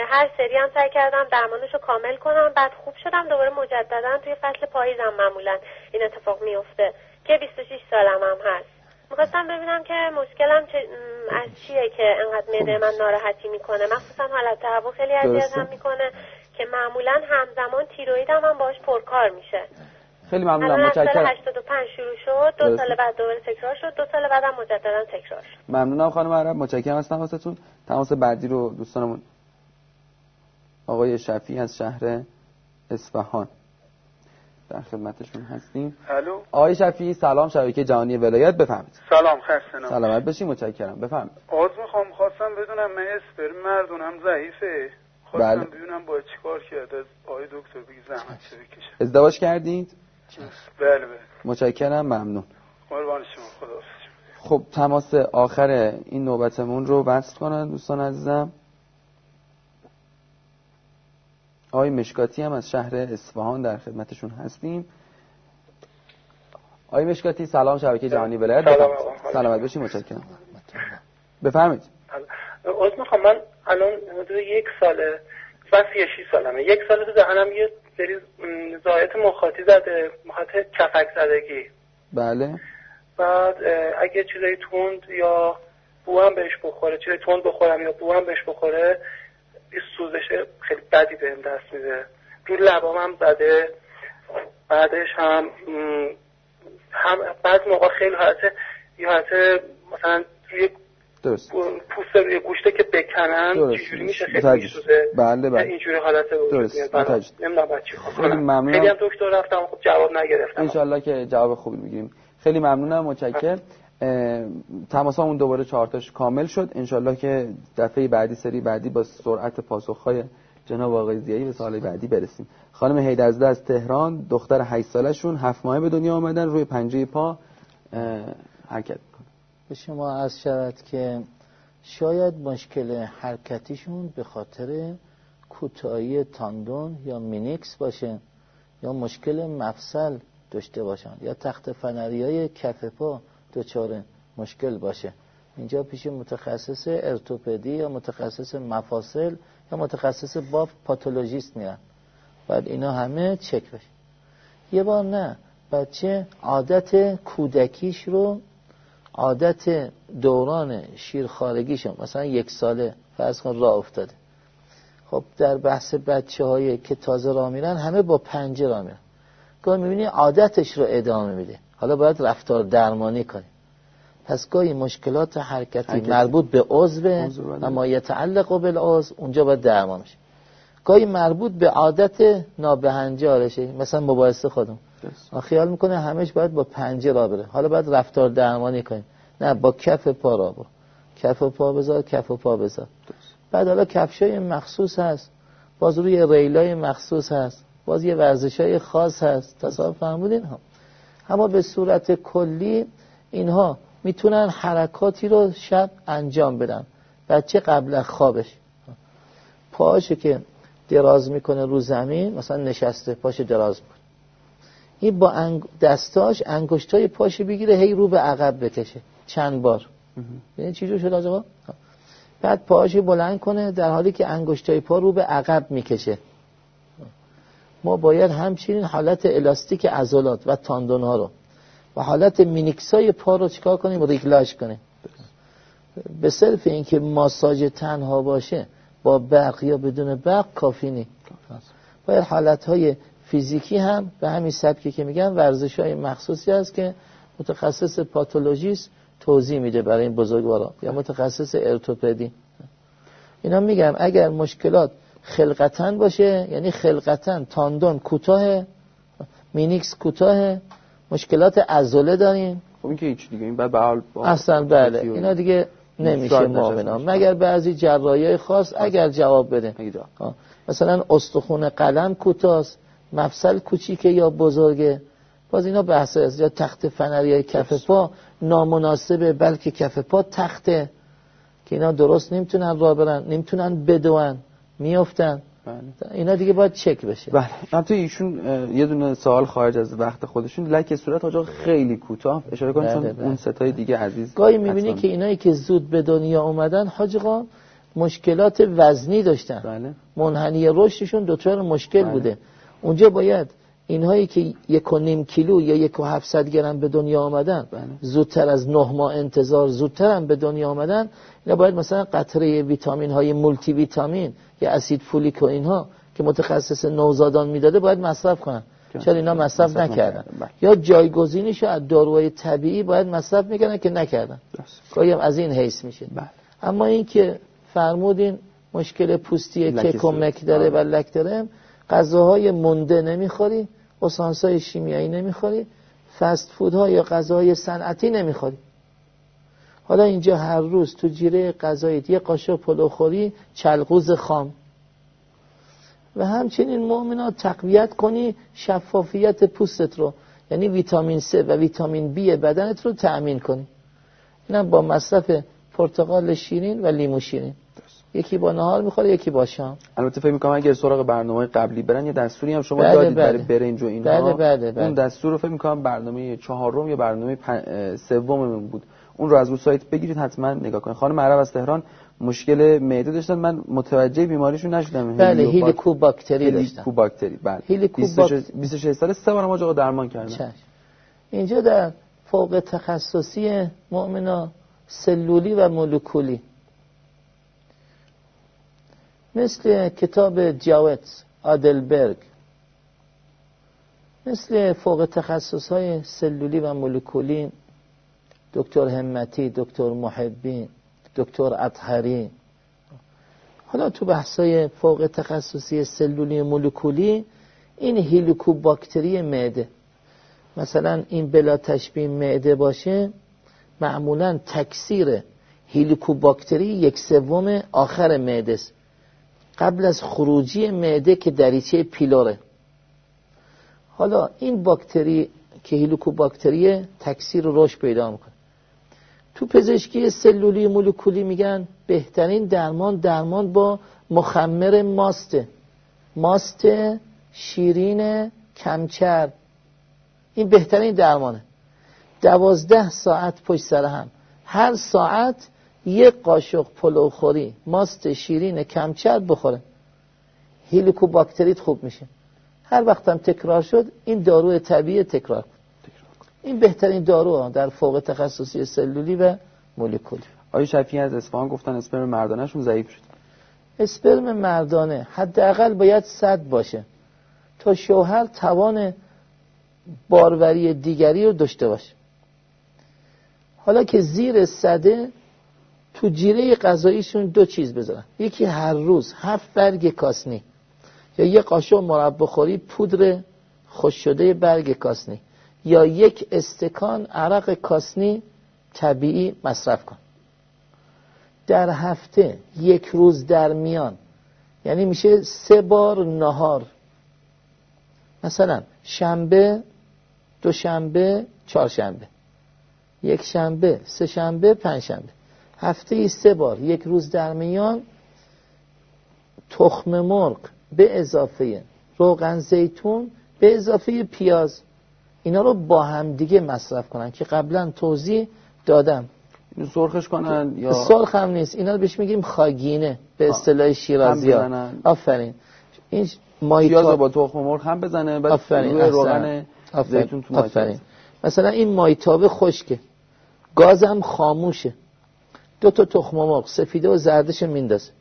S6: هر سری هم سعی کردم درمانش رو کامل کنم. بعد خوب شدم. دوباره مجددا توی فصل پاییزم معمولا این اتفاق میفته که 26 سالم هم هست. می‌خواستم ببینم که مشکلم چه... از چیه که انقدر معده من ناراحتی می‌کنه. مخصوصا حالت هوا خیلی اذیتم می‌کنه که معمولا همزمان تیرویدم هم باش پرکار میشه.
S1: خیلی ممنونم. متشکرم.
S6: 85 شروع شد. دو سال بعد دوباره تکرار شد. دو سال بعدم مجددا تکرار شد.
S1: ممنونم خانم عرب متشکرم از تماستون. تماس بعدی رو دوستانمون آقای شفی از شهر اصفهان. در خدمتشون هستیم.
S7: الو؟
S1: آقای شفی سلام شبکه جهانی ولایت. بفهمید
S7: سلام خسته
S1: سلامت باشی متشکرم. بفهمید
S7: آز می‌خوام. خواستم بدونم من اسپرم مردونم ضعیفه. خواستم بله. ببینم باید چیکار کرد از آقای دکتر بگی زحمت چه بکشه
S1: ازدواج کردید؟
S7: بله بله.
S1: متشکرم ممنون.
S7: قربان شما خدا
S1: خب تماس آخر این نوبتمون رو بست کنن دوستان عزیزم. آقای مشکاتی هم از شهر اصفهان در خدمتشون هستیم. آقای مشکاتی سلام شبکه جهانی ولایت.
S8: سلام
S1: سلامت باشید متشکرم. بفرمایید.
S8: از می‌خوام من الان حدود یک ساله من 36 سالمه. یک سال تو دهنم یه سری زایت مخاطی زده مخاطی کفک زدگی.
S1: بله.
S8: بعد اگه چیزای تند یا بو هم بهش بخوره چیزای تند بخورم یا بو هم بهش بخوره سوزش خیلی بدی بهم دست میده. رو لبام هم زده. بعدش هم هم بعض موقع خیلی حالت یه حالت مثلا روی
S1: درست.
S8: پوست روی گوشته که بکنن چجوری میشه؟ خیلی میسوزه.
S1: بله بله.
S8: اینجوری حالت
S1: درست.
S8: نمی‌دونم خیلی ممنونم. خیلی هم دکتر رفتم خب جواب نگرفتم.
S1: ان که جواب خوبی می‌گیریم. خیلی ممنونم. متشکرم. تماسمون دوباره چهارتاش کامل شد. انشالله که دفعه بعدی سری بعدی با سرعت پاسخهای جناب آقای زیایی به سال بعدی برسیم. خانم هیدرزده از تهران دختر 8 سالشون هفت ماهه به دنیا آمدن روی پنجه پا حرکت می‌کنه
S2: به شما از شود که شاید مشکل حرکتیشون به خاطر کوتاهی تاندون یا مینیسک باشه یا مشکل مفصل داشته باشن یا تخت فنری های کف پا. دچار مشکل باشه. اینجا پیش متخصص ارتوپدی یا متخصص مفاصل یا متخصص باف پاتولوژیست میرن بعد اینا همه چک بشه. یه بار نه. بچه عادت کودکیش رو عادت دوران شیرخارگیشون مثلا یک ساله فرض کن راه افتاده. خب در بحث بچه هایی که تازه راه میرن همه با پنجه راه میرن. گاهی می‌بینی عادتش رو ادامه میده. حالا باید رفتار درمانی کنی پس گاهی مشکلات حرکتی, مربوط به عضو اما یتعلق بالعضو اونجا باید درمان میشه گاهی مربوط به عادت نابهنجارشه. مثلا مباحثه خودم. خیال می‌کنه همش باید با پنجه را بره. حالا باید رفتار درمانی کنیم. نه با کف پا را برو کف پا بذار کف پا بذار. بعد حالا کفشای مخصوص هست. باز روی ریلای مخصوص هست. باز یه ورزش های خاص هست. تصاف فهمودین ها اما به صورت کلی اینها می‌تونن حرکاتی رو شب انجام بدن. بچه قبل خوابش. پاشه که دراز می‌کنه رو زمین مثلا نشسته پاش دراز می‌کنه. این با انگ... دستاش انگشتای پاش بگیره هی رو به عقب بکشه. چند بار. ببین چی شد آقا؟ بعد پاش بلند کنه در حالی که انگشتای پا رو به عقب می‌کشه. ما باید همچنین حالت الاستیک عضلات و تاندون ها رو و حالت مینیکسای پا رو چیکار کنیم؟ ریگلاژ کنیم. به صرف اینکه ماساژ تنها باشه با برق یا بدون برق کافی نیست. باید حالت های فیزیکی هم به همین سبکی که میگن ورزش های مخصوصی هست که متخصص پاتولوژیست توضیح میده برای این بزرگوارا یا متخصص ارتوپدی. اینا میگم اگر مشکلات خلقتا باشه یعنی خلقتا تاندون کوتاه مینیسک کوتاه مشکلات عضله داریم.
S1: خب این که هیچ دیگه این بعد به حال
S2: اصلا بله اینا دیگه نمیشه معاونا مگر بعضی جراحی خاص اگر جواب بده. مثلا استخون قلم کوتاست مفصل کوچیکه یا بزرگه. باز اینا بحث است. یا تخت فنری های کف پا نامناسبه بلکه کف پا تخته. که اینا درست نمی‌تونن راه برن نمی‌تونن بدون میافتن بله. اینا دیگه باید چک بشه
S1: بله حتی ایشون یه دونه سوال خارج از وقت خودشون لکه صورت آجا خیلی کوتاه اشاره کنید چون بله، بله. اون ستای دیگه عزیز
S2: گاهی می‌بینی که اینایی که زود به دنیا اومدن حاجقا مشکلات وزنی داشتن بله. منحنی رشدشون دچار مشکل بله. بوده اونجا باید اینهایی که یک و نیم کیلو یا یک و هفتصد گرم به دنیا آمدن بله. زودتر از نه ماه انتظار زودتر هم به دنیا آمدن اینا باید مثلا قطره ویتامین های مولتی ویتامین یا اسید فولیک و اینها که متخصص نوزادان می‌داده باید مصرف کنن. چرا اینا مصرف نکردن؟ بله. یا جایگزینش از داروهای طبیعی باید مصرف می‌کنن که نکردن. گاهی از این حیث میشه بله. اما این که فرمودین مشکل پوستی که کمک داره و لک داره غذاهای منده نمی‌خوری اسانسای شیمیایی نمی‌خوری فست فودها یا غذاهای صنعتی نمی‌خوری. حالا اینجا هر روز تو جیره غذاییت یه قاشق پلو خوری چلقوز خام. و همچنین مؤمنات تقویت کنی شفافیت پوستت رو یعنی ویتامین C و ویتامین B بدنت رو تأمین کنی. اینم با مصرف پرتقال شیرین و لیمو شیرین. یکی با نهار می‌خوره یکی با شام.
S1: البته فکر می‌کنم اگر سراغ برنامه قبلی برن یه دستوری هم شما بله دادید بله. برای برنج و اینها.
S2: بله بله بله.
S1: اون دستور رو فکر می‌کنم برنامه چهارم یا برنامه سوممون بود. اون رو از اون سایت بگیرید حتما نگاه کنید. خانم عرب از تهران مشکل معده داشتن. من متوجه بیماریشون نشدم.
S2: بله هیلیکوباکتری داشتن.
S1: هیلیکوباکتری بله. 26 سال سه بارم آقا درمان چشم.
S2: اینجا در فوق تخصصی مؤمنا سلولی و مولکولی. مثل کتاب جاوت آدلبرگ مثل فوق تخصص های سلولی و مولکولی دکتر همتی دکتر محبین دکتر اطهری. حالا تو بحثای فوق تخصصی سلولی مولکولی این هیلیکوباکتری معده. مثلا این بلا تشبیه معده باشه معمولا تکثیر هیلیکوباکتری یک سوم آخر معده است. قبل از خروجی معده که دریچه پیلوره حالا این باکتری که هیلیکوباکتری تکثیر رشد پیدا می‌کنه. تو پزشکی سلولی مولکولی میگن بهترین درمان درمان با مخمر ماسته. ماست شیرین کمچر. این بهترین درمانه. دوازده ساعت پشت سر هم. هر ساعت یک قاشق پلوخوری ماست شیرین کمچر بخوره. هیلیکوباکتریت خوب میشه. هر وقتم تکرار شد این دارو طبیعی تکرار این بهترین دارو در فوق تخصصی سلولی و مولکولی.
S1: آیا شفیع از اصفهان گفتن اسپرم مردانهشون ضعیف شد.
S2: اسپرم مردانه حداقل باید صد باشه تا شوهر توان باروری دیگری رو داشته باشه. حالا که زیر صده تو جیره غذاییشون دو چیز بذارن. یکی هر روز هفت برگ کاسنی. یا یه قاشق مربا خوری پودر خوش شده برگ کاسنی. یا یک استکان عرق کاسنی طبیعی مصرف کن. در هفته یک روز در میان. یعنی میشه سه بار نهار. مثلا شنبه دوشنبه چهارشنبه. یک شنبه سه شنبه پنج شنبه هفته سه بار یک روز در میان تخم مرغ به اضافه روغن زیتون به اضافه پیاز. اینا رو با هم دیگه مصرف کنن که قبلا توضیح دادم.
S1: سرخش کنن یا
S2: سرخ هم نیست. اینا رو بهش میگیم خاگینه به اصطلاح شیرازی ها آفرین.
S1: این مایتا با تخم مرغ هم بزنه بعد
S2: آفرین
S1: روغن
S2: زیتون تو آفرین. مثلا این مایتابه خشکه. گازم خاموشه. دو تا تخم مرغ سفیده و زردش میندازه.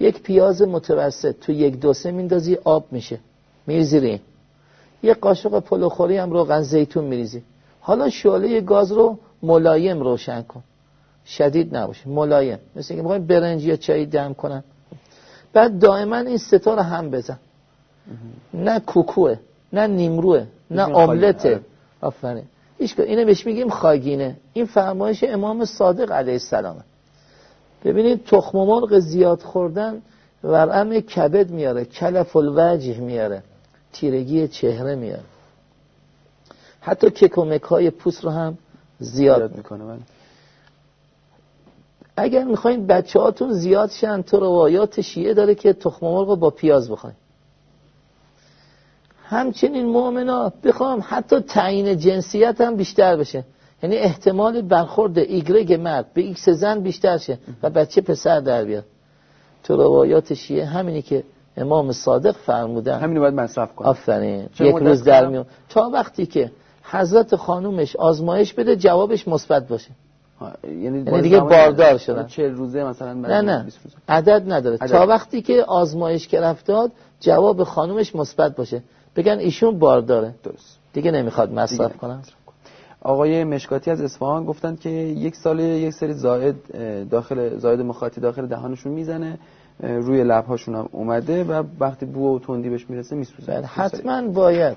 S2: یک پیاز متوسط تو یک دوسه میندازی آب میشه. میریزی این. یک قاشق پلوخوری هم روغن زیتون میریزی. حالا شعله گاز رو ملایم روشن کن. شدید نباشه ملایم. مثل اینکه می‌خوایم برنج یا چای دم کنن. بعد دائما این ستا رو هم بزن. نه کوکوه نه نیمروه نه آملته. آفرین. اینه بهش میگیم خاگینه. این فرمایش امام صادق علیه السلامه. ببینید تخم مرغ زیاد خوردن ورم کبد میاره کلف الوجه میاره تیرگی چهره میاره. حتی ککومک های پوست رو هم زیاد می‌کنه من. اگر می‌خواین بچه هاتون زیاد شن تو روایات شیعه داره که تخم مرغ با پیاز بخورین. همچنین مؤمنا بخوام حتی تعیین جنسیت هم بیشتر بشه. یعنی احتمال برخورد ایگرگ مرد به ایکس زن بیشتر شه و بچه پسر در بیاد. تو روایات شیعه همینی که امام صادق فرمودن.
S1: همینی باید مصرف کنه
S2: آفرین. یک روز در میون. تا وقتی که حضرت خانومش آزمایش بده جوابش مثبت باشه. یعنی, یعنی دیگه باردار شدن.
S1: چه روزه مثلا
S2: نه نه. عدد نداره. تا وقتی که آزمایش که داد جواب خانومش مثبت باشه. بگن ایشون بارداره. درست. دیگه نمی‌خواد مصرف کنن.
S1: آقای مشکاتی از اصفهان گفتن که یک سال یک سری زائد داخل زائد مخاطی داخل دهانشون می‌زنه روی لبهاشون هم اومده و وقتی بو و تندی بهش می‌رسه میسوزه.
S2: بله، حتما باید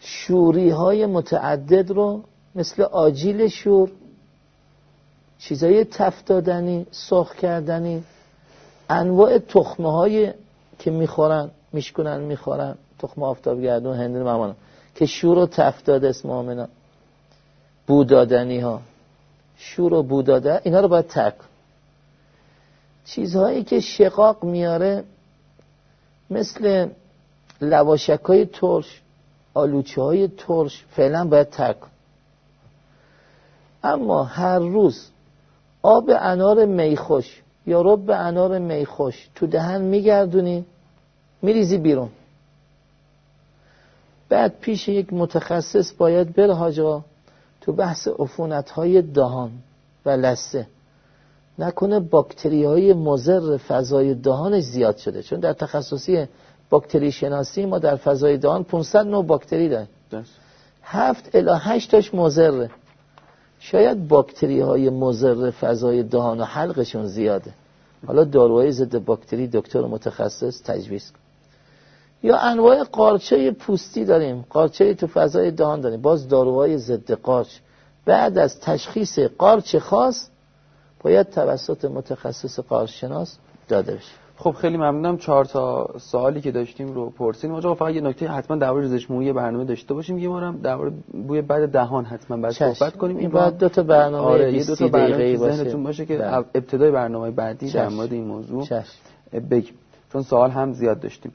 S2: شوری های متعدد رو مثل آجیل شور چیزای تفتادنی سرخ کردنی انواع تخمه های که می‌خورن میشکنن می‌خورن. تخم آفتابگردون هندون ممانم که شور و تفتاد اسم آمنا. بودادنی ها شور و بوداده اینا رو باید ترک چیزهایی که شقاق میاره مثل لواشک های ترش آلوچه های ترش فعلا باید ترک اما هر روز آب انار میخوش یا رب انار میخوش تو دهن میگردونی میریزی بیرون. بعد پیش یک متخصص باید بره حاجا تو بحث عفونت های دهان و لسه نکنه باکتری های مزر فضای دهانش زیاد شده چون در تخصصی باکتری شناسی ما در فضای دهان 500 نوع باکتری داریم. هفت الی هشت تاش مزره شاید باکتری های مزر فضای دهان و حلقشون زیاده. حالا داروهای ضد باکتری دکتر متخصص تجویز کن. یا انواع قارچه پوستی داریم. قارچه تو فضای دهان داریم. باز داروهای ضد قارچ. بعد از تشخیص قارچ خاص باید توسط متخصص قارچشناس داده بشه.
S1: خب خیلی ممنونم. چهار تا سوالی که داشتیم رو پرسیدیم. آقا فقط یه نکته حتما درباره ریزش مویی برنامه داشته باشیم یه بارم درباره بوی بعد دهان حتما بعد صحبت کنیم.
S2: این بعد دو تا برنامه
S1: آره یه دو تا برنامه ذهنتون باشه. که بله. ابتدای برنامه بعدی در مورد این موضوع بگیم. چون سوال هم زیاد داشتیم.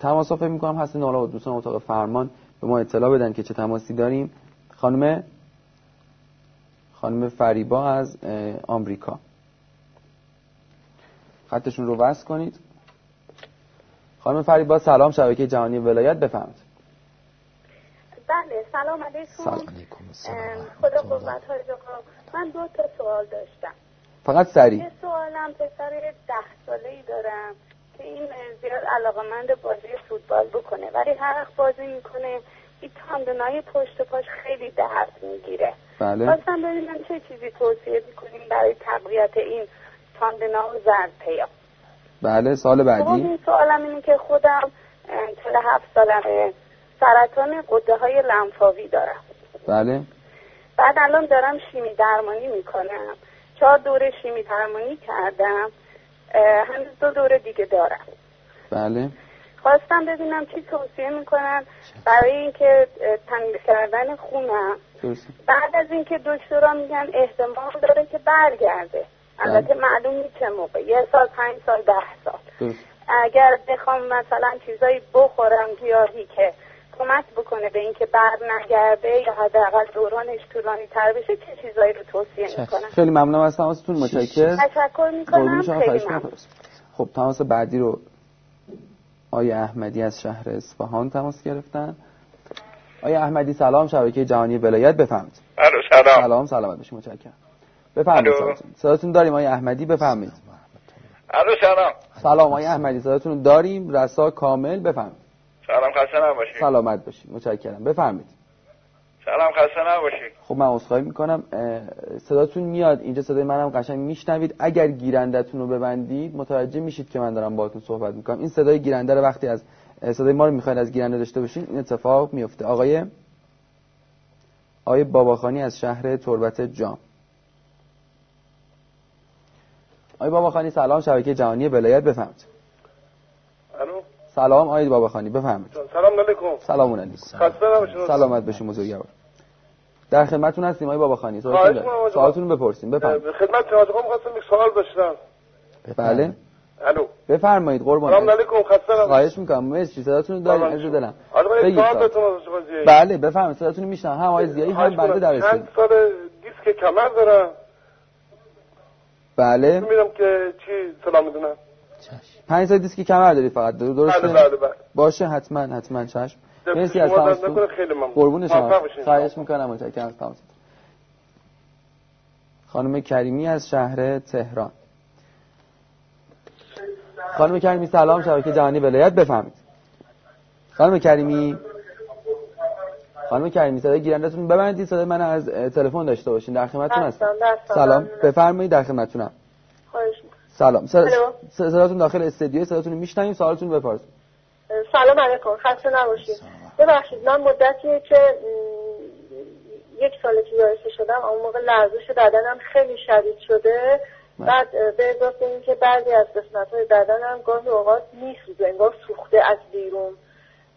S1: تماس فکر می‌کنم هستین حالا دوستان اتاق فرمان به ما اطلاع بدن که چه تماسی داریم. خانم خانم فریبا از آمریکا. خطشون رو وصل کنید. خانم فریبا سلام. شبکه جهانی ولایت بفهمید
S5: بله سلام علیکم. سلام. علیکم خدا قوت های من دو تا سوال داشتم.
S1: فقط سریع.
S5: یه سوالم پسر ده ساله ای دارم. این زیاد علاقه مند بازی فوتبال بکنه ولی هر وقت بازی می‌کنه این تاندنای پشت پاش خیلی درد می‌گیره.
S1: بله.
S5: خواستم ببینم چه چیزی توصیه می‌کنیم برای تقویت این تاندنا و زرد
S1: بله سال بعدی. خب
S5: این سوالم اینه که خودم چل هفت سالمه سرطان قده های لنفاوی دارم.
S1: بله.
S5: بعد الان دارم شیمی درمانی می‌کنم. چهار دوره شیمی درمانی کردم. هنوز دو دوره دیگه دارم.
S1: بله.
S5: خواستم ببینم چی توصیه می‌کنن برای اینکه تنگ کردن خونم. بعد از اینکه دکترا میگن احتمال داره که برگرده. البته بله. معلوم نیست چه موقع. یه سال پنج سال ده سال. اگر بخوام مثلا چیزایی بخورم گیاهی که کمک بکنه به اینکه بر نگرده یا حداقل دورانش طولانی تر بشه چه چیزایی رو توصیه می‌کنم؟
S1: خیلی ممنونم از تماستون متشکرم.
S5: تشکر می‌کنم. خیلی ممنون.
S1: خب تماس بعدی رو آیا احمدی از شهر اصفهان تماس گرفتن. آیا احمدی سلام. شبکه جهانی ولایت بفهمید
S9: سلام.
S1: سلام سلامت باشید متشکرم. بفرمایید صداتون. داریم آقای احمدی بفرمایید.
S9: الو سلام.
S1: سلام آقای احمدی صداتون داریم. رسا کامل بفرمایید.
S9: سلام خسته نباشید.
S1: سلامت باشید. متشکرم. بفرمایید.
S9: سلام خسته نباشید.
S1: خب من عذرخواهی می‌کنم. صداتون میاد. اینجا صدای منم قشنگ میشنوید. اگر گیرندتون رو ببندید متوجه میشید که من دارم باهاتون صحبت می‌کنم. این صدای گیرنده رو وقتی از صدای ما رو می‌خواید از گیرنده داشته باشین این اتفاق میفته آقای آقای باباخانی از شهر تربت جام. آقای باباخانی سلام. شبکه جهانی ولایت. بفهمید سلام آقای باباخانی بفهمید
S10: سلام علیکم.
S1: سلام علیکم.
S10: خسته نباشید.
S1: سلامت باشید بزرگوار در خدمتتون هستیم آقای باباخانی سوالتون رو بپرسیم بفرمایید.
S10: خدمت شما خواستم یک سوال داشتم
S1: بله.
S10: الو.
S1: بفرمایید قربان.
S10: سلام علیکم خسته نباشید.
S1: خواهش می‌کنم. مرسی. صداتون رو داریم عزیز دلم. بله بفرمایید. صداتون رو میشنم هم آقای زیایی هم بنده در
S10: چند سال دیسک کمر دارم.
S1: بله.
S10: می‌دونم که چی سلام می‌دونم.
S1: پنج سال دیسک کمر دارید فقط. درسته
S10: بله بله بله.
S1: باشه حتما حتما. چشم. مرسی از تماستون قربون شما. خواهش می‌کنم متشکرم از تماستون. خانم کریمی از شهر تهران. خانم کریمی سلام. شبکه جهانی ولایت بفهمید خانم کریمی. خانم کریمی صدای گیرندتون ببندید. صدای من از تلفن داشته باشین. در خدمتتون هستم. سلام. بفرمایید در خدمتتونم. سلام. صداتون داخل استدیو صداتون میشنویم سوالتون بپرسید
S11: سلام علیکم خسته نباشید. ببخشید من مدتیه که یک سال که یارسه شدم اون موقع لرزش بدنم خیلی شدید شده. بعد به اضافه اینکه بعضی از قسمت های بدنم گاهی اوقات میسوزه انگار سوخته از بیرون.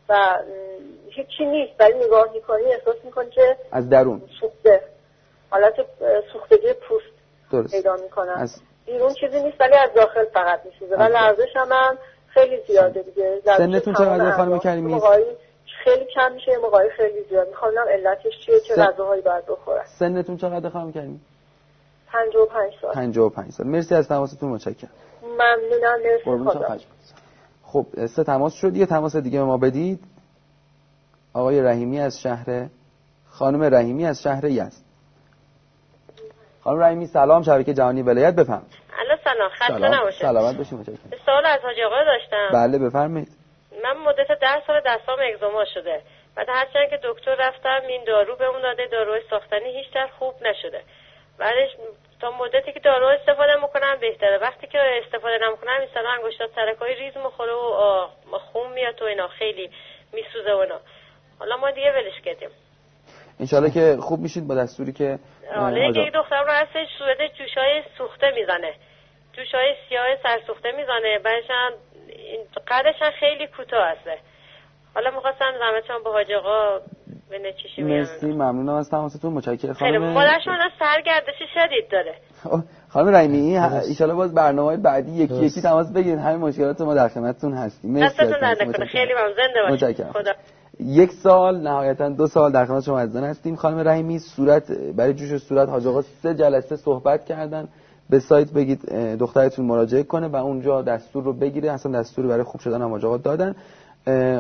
S11: و هیچی نیست ولی نگاه می‌کنی احساس می‌کنی که
S1: از درون.
S11: سوخته. حالت سوختگی پوست
S1: درست.
S11: پیدا می‌کنم از... بیرون چیزی نیست ولی از داخل فقط میسوزه. و لرزش هم, هم خیلی زیاده دیگه.
S1: سنتون چقدر خانم کریمی
S11: خیلی کم میشه موقعی خیلی زیاد. می‌خوام علتش چیه چه غذاهایی باید بخورن.
S1: سنتون چقدر خانم کریمی
S11: 55 سال.
S1: 55 سال. مرسی از تماستون متشکرم.
S11: ممنونم. مرسی. خدا.
S1: خب سه تماس شد. یه تماس دیگه ما بدید. آقای رحیمی از شهر خانم رحیمی از شهر یزد. خانم رحیمی سلام. شبکه جهانی ولایت بفهم.
S12: الو سلام. خسته نباشید.
S1: سلامت باشید متشکرم.
S12: سوال از حاج آقا داشتم.
S1: بله بفرمایید.
S12: من مدت ده سال دستام اگزوما شده. بعد هرچند که دکتر رفتم این دارو بهمون داده. داروی ساختنی هیچ خوب نشده. بعدش تا مدتی که دارو استفاده می‌کنم بهتره. وقتی که استفاده نمی‌کنم مثلا انگشتا سرکای ریز می‌خوره و خون میاد و اینا. خیلی میسوزه و اینا. حالا ما دیگه ولش کردیم.
S1: انشالله که خوب میشید. با دستوری که
S12: حالا یه دخترم رو هستش صورت جوشای سوخته می‌زنه. جوشای سیاه سرسوخته می‌زنه. بعدش قدش خیلی کوتاه هسته. حالا می‌خواستم زحمتشون با حاج آقا چی
S1: مرسی ممنونم از تماستون. متشکرم خانم
S12: خیلی مادرشون سرگردش شدید داره.
S1: خانم رحیمی ان باز برنامه بعدی یکی یکی تماس بگیرید همین مشکلات ما در خدمتتون هستیم.
S12: مرسی دستتون خیلی ممنون. زنده باشید. خدا
S1: یک سال نهایتا دو سال در خدمت شما عزیزان هستیم. خانم رحیمی صورت برای جوش صورت حاج آقا سه جلسه صحبت کردن. به سایت بگید دخترتون مراجعه کنه و اونجا دستور رو بگیره. اصلا دستور برای خوب شدن هم آقا دادن.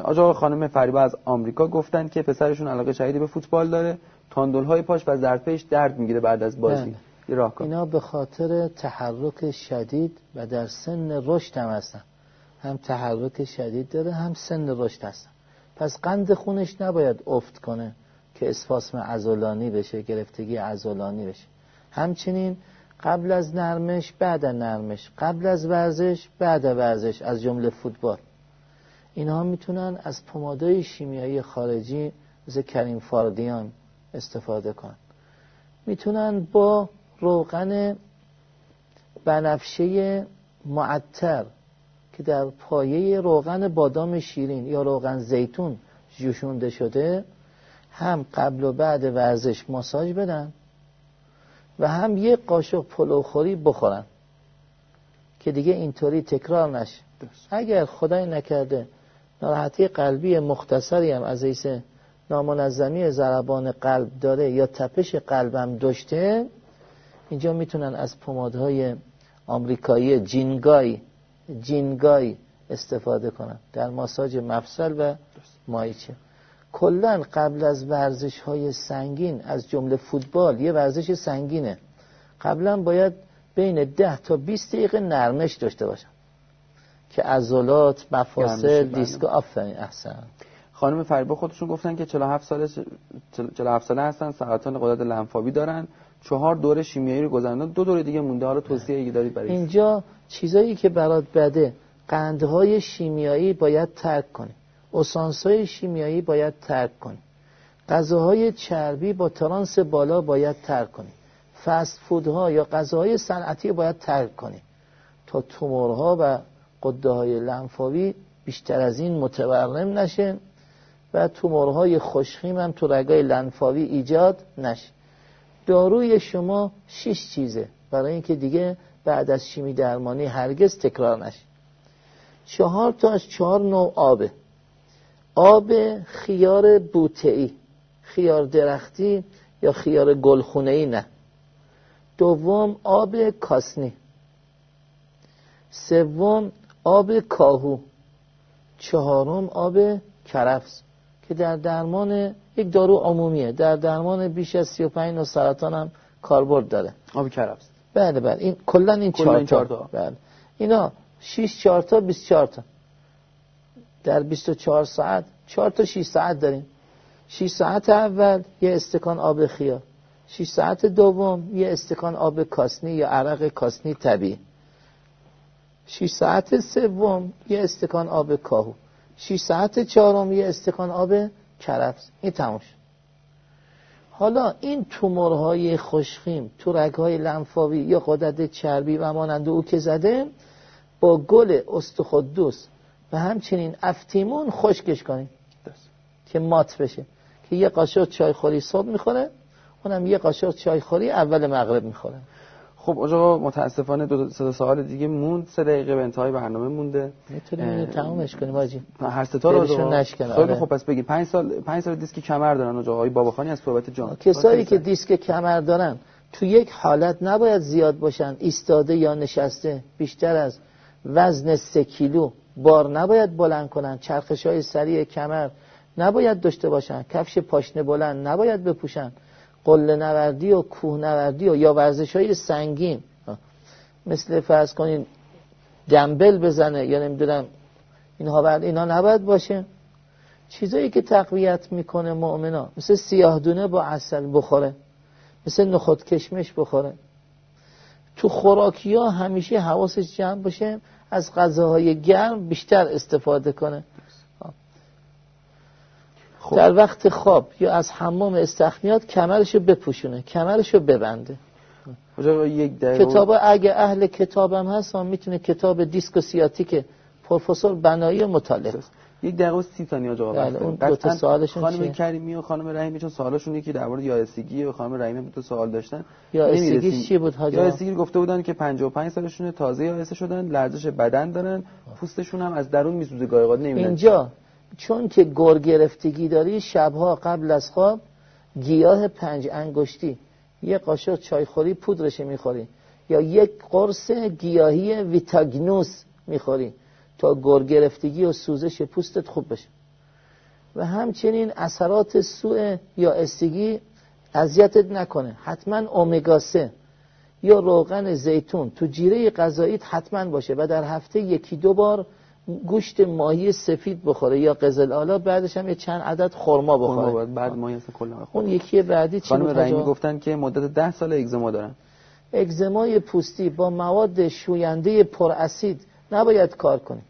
S1: آقا خانم فریبا از آمریکا گفتن که پسرشون علاقه شدیدی به فوتبال داره. تاندول های پاش و ظرفش درد می‌گیره بعد از بازی.
S2: بله. اینا به خاطر تحرک شدید و در سن رشد هم هستن. هم تحرک شدید داره هم سن رشد هستن. پس قند خونش نباید افت کنه که اسفاسم عضلانی بشه گرفتگی عضلانی بشه. همچنین قبل از نرمش بعد نرمش قبل از ورزش بعد ورزش از جمله فوتبال. اینها می‌تونن از پمادای شیمیایی خارجی مثل کریم فاردیان استفاده کنن. می‌تونن با روغن بنفشه معطر که در پایه روغن بادام شیرین یا روغن زیتون جوشونده شده هم قبل و بعد ورزش ماساژ بدن و هم یک قاشق پلوخوری بخورن که دیگه اینطوری تکرار نشه. اگر خدای نکرده ناراحتی قلبی مختصری هم از ایس نامنظمی ضربان قلب داره یا تپش قلبم داشته اینجا می‌تونن از پمادهای آمریکایی جینگای جینگای استفاده کنن. در ماساژ مفصل و مایچه. کلا قبل از ورزش های سنگین از جمله فوتبال یه ورزش سنگینه. قبلا باید بین ده تا 20 دقیقه نرمش داشته باشن. که عضلات مفاصل دیسک آفرین احسن.
S1: خانم فریبا خودشون گفتن که 47 ساله 47 ساله هستن سرطان غدد لنفاوی دارن. چهار دوره شیمیایی رو گذروندن دو دوره دیگه مونده. حالا توصیه ای دارید برای
S2: اینجا چیزایی که برات بده قندهای شیمیایی باید ترک کنی. اسانسای شیمیایی باید ترک کنی. غذاهای چربی با ترانس بالا باید ترک کنی. فست فودها یا غذاهای صنعتی باید ترک کنی. تا تومورها و قده های لنفاوی بیشتر از این متورم نشه و تومورهای خوشخیم هم تو رگای لنفاوی ایجاد نشه. داروی شما شش چیزه. برای اینکه دیگه بعد از شیمی درمانی هرگز تکرار نشه. چهار تا از چهار نوع آبه. آب خیار بوتعی خیار درختی یا خیار گلخونه نه. دوم آب کاسنی. سوم آب کاهو. چهارم آب کرفس که در درمان یک دارو عمومیه. در درمان بیش از 35 نوع سرطان هم کاربرد داره.
S1: آب کرفس
S2: بله بله. این کلا این چهار تا. بله. اینا 6 4 تا 24 تا. در 24 ساعت 4 تا 6 ساعت داریم. 6 ساعت اول یه استکان آب خیار. 6 ساعت دوم یه استکان آب کاسنی یا عرق کاسنی طبیعی. 6 ساعت سوم یه استکان آب کاهو. 6 ساعت چهارم یه استکان آب کرفس. این تمام حالا این تومورهای خوشخیم تو رگهای لنفاوی یا قدرت چربی و مانند او که زده با گل استخدوس و همچنین افتیمون خشکش کنیم. که مات بشه. که یه قاشق چای خوری صبح می‌خوره اونم یه قاشق چای خوری اول مغرب می‌خوره.
S1: خب آقا متاسفانه دو سه سال دیگه موند. سه دقیقه به انتهای برنامه مونده.
S2: می‌تونیم تمامش کنیم آجی
S1: هر سه تا رو خیلی آره. خب پس بگید 5 سال 5 سال دیسک کمر دارن آقا آقای باباخانی از صحبت جان.
S2: کسایی که دیسک کمر دارن تو یک حالت نباید زیاد باشن. ایستاده یا نشسته بیشتر از وزن سه کیلو. بار نباید بلند کنن. چرخش های سریع کمر نباید داشته باشن. کفش پاشنه بلند نباید بپوشن. قله نوردی و کوه نوردی و یا ورزش های سنگین مثل فرض کنین دنبل بزنه یا نمی‌دونم اینها بعد اینا نباید باشه. چیزایی که تقویت می‌کنه مؤمنا مثل سیاه دونه با اصل بخوره مثل نخود کشمش بخوره. تو خوراکی ها همیشه حواسش جمع باشه از غذاهای گرم بیشتر استفاده کنه. خب. در وقت خواب یا از حمام استخمیات کمرشو بپوشونه کمرشو ببنده. کتاب اگه اهل کتابم هست می‌تونه کتاب دیسک سیاتیک پروفسور بنایی مطالعه
S1: یک دقیقه و سی ثانیه آقا
S2: بله اون دو تا سوالشون
S1: خانم کریمی و خانم رحیمی چون سوالشون یکی درباره یائسگی و خانم رحیمی دو سوال داشتن.
S2: یائسگی چی بود حاجی
S1: یائسگی گفته بودن که 55 سالشونه تازه یائسه شدن لرزش بدن دارن پوستشون هم از درون میسوزه گاهی اوقات نمی‌دونن
S2: اینجا چون که گور گرفتگی داری شبها قبل از خواب گیاه پنج انگشتی یه قاشق چایخوری پودرش می‌خوری یا یک قرص گیاهی ویتاگنوس می‌خوری تا گور گرفتگی و سوزش پوستت خوب بشه. و همچنین اثرات سوء یا استگی اذیتت نکنه. حتما اومگا 3 یا روغن زیتون تو جیره غذاییت حتما باشه و در هفته یکی دو بار گوشت ماهی سفید بخوره یا قزل آلا بعدش هم یه چند عدد خرما بخوره.
S1: بعد ماهی کلا
S2: اون یکی بعدی چی
S1: بود رحیمی گفتن که مدت ده سال اگزما دارن.
S2: اگزمای پوستی با مواد شوینده پر اسید نباید کار کنی.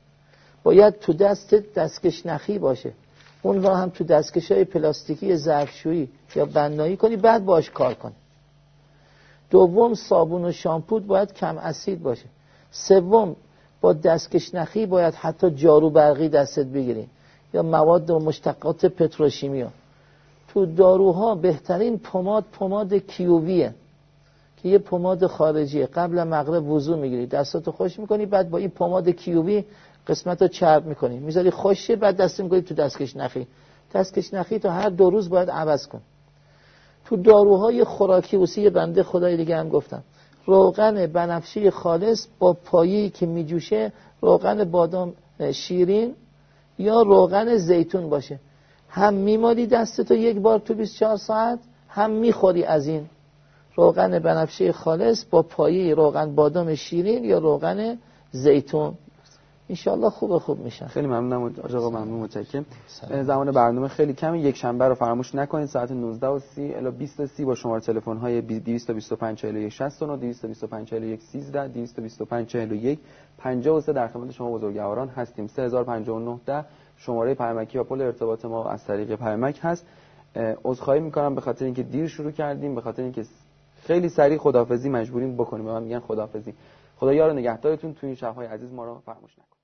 S2: باید تو دست دستکش نخی باشه. اون را هم تو دستکش های پلاستیکی ظرفشویی یا بنایی کنی بعد باش کار کنی دوم صابون و شامپود باید کم اسید باشه. سوم با دستکش نخی باید حتی جارو برقی دستت بگیری. یا مواد و مشتقات پتروشیمیا تو داروها بهترین پماد پماد کیوویه که یه پماد خارجیه. قبل مغرب وضو می‌گیری. دستاتو خوش می‌کنی بعد با این پماد کیووی قسمت رو چرب می‌کنی. می‌ذاری خوشه بعد دست می‌کنی تو دستکش نخی. دستکش نخی تو هر دو روز باید عوض کن. تو داروهای خوراکی وسی بنده خدای دیگه هم گفتم. روغن بنفشی خالص با پایی که میجوشه روغن بادام شیرین یا روغن زیتون باشه. هم میمالی دستتو یک بار تو 24 ساعت هم می‌خوری از این. روغن بنفشی خالص با پایی روغن بادام شیرین یا روغن زیتون. انشالله خوب خوب میشن.
S1: خیلی ممنونم آقا ممنون متشکرم. زمان برنامه خیلی کمی یک شنبه رو فراموش نکنید. ساعت 19 و 30 الی 20 و 30 با شماره تلفن های 225 41 69 225 41 13 225 41 53 در خدمت شما بزرگواران هستیم. 3059 ده شماره پیامکی و پل ارتباط ما از طریق پیامک هست. عذرخواهی می‌کنم به خاطر اینکه دیر شروع کردیم به خاطر اینکه خیلی سریع خدافظی مجبوریم بکنیم. به من میگن خدافظی خدا یار نگهدارتون. تو این شب‌های عزیز ما رو فراموش نکنید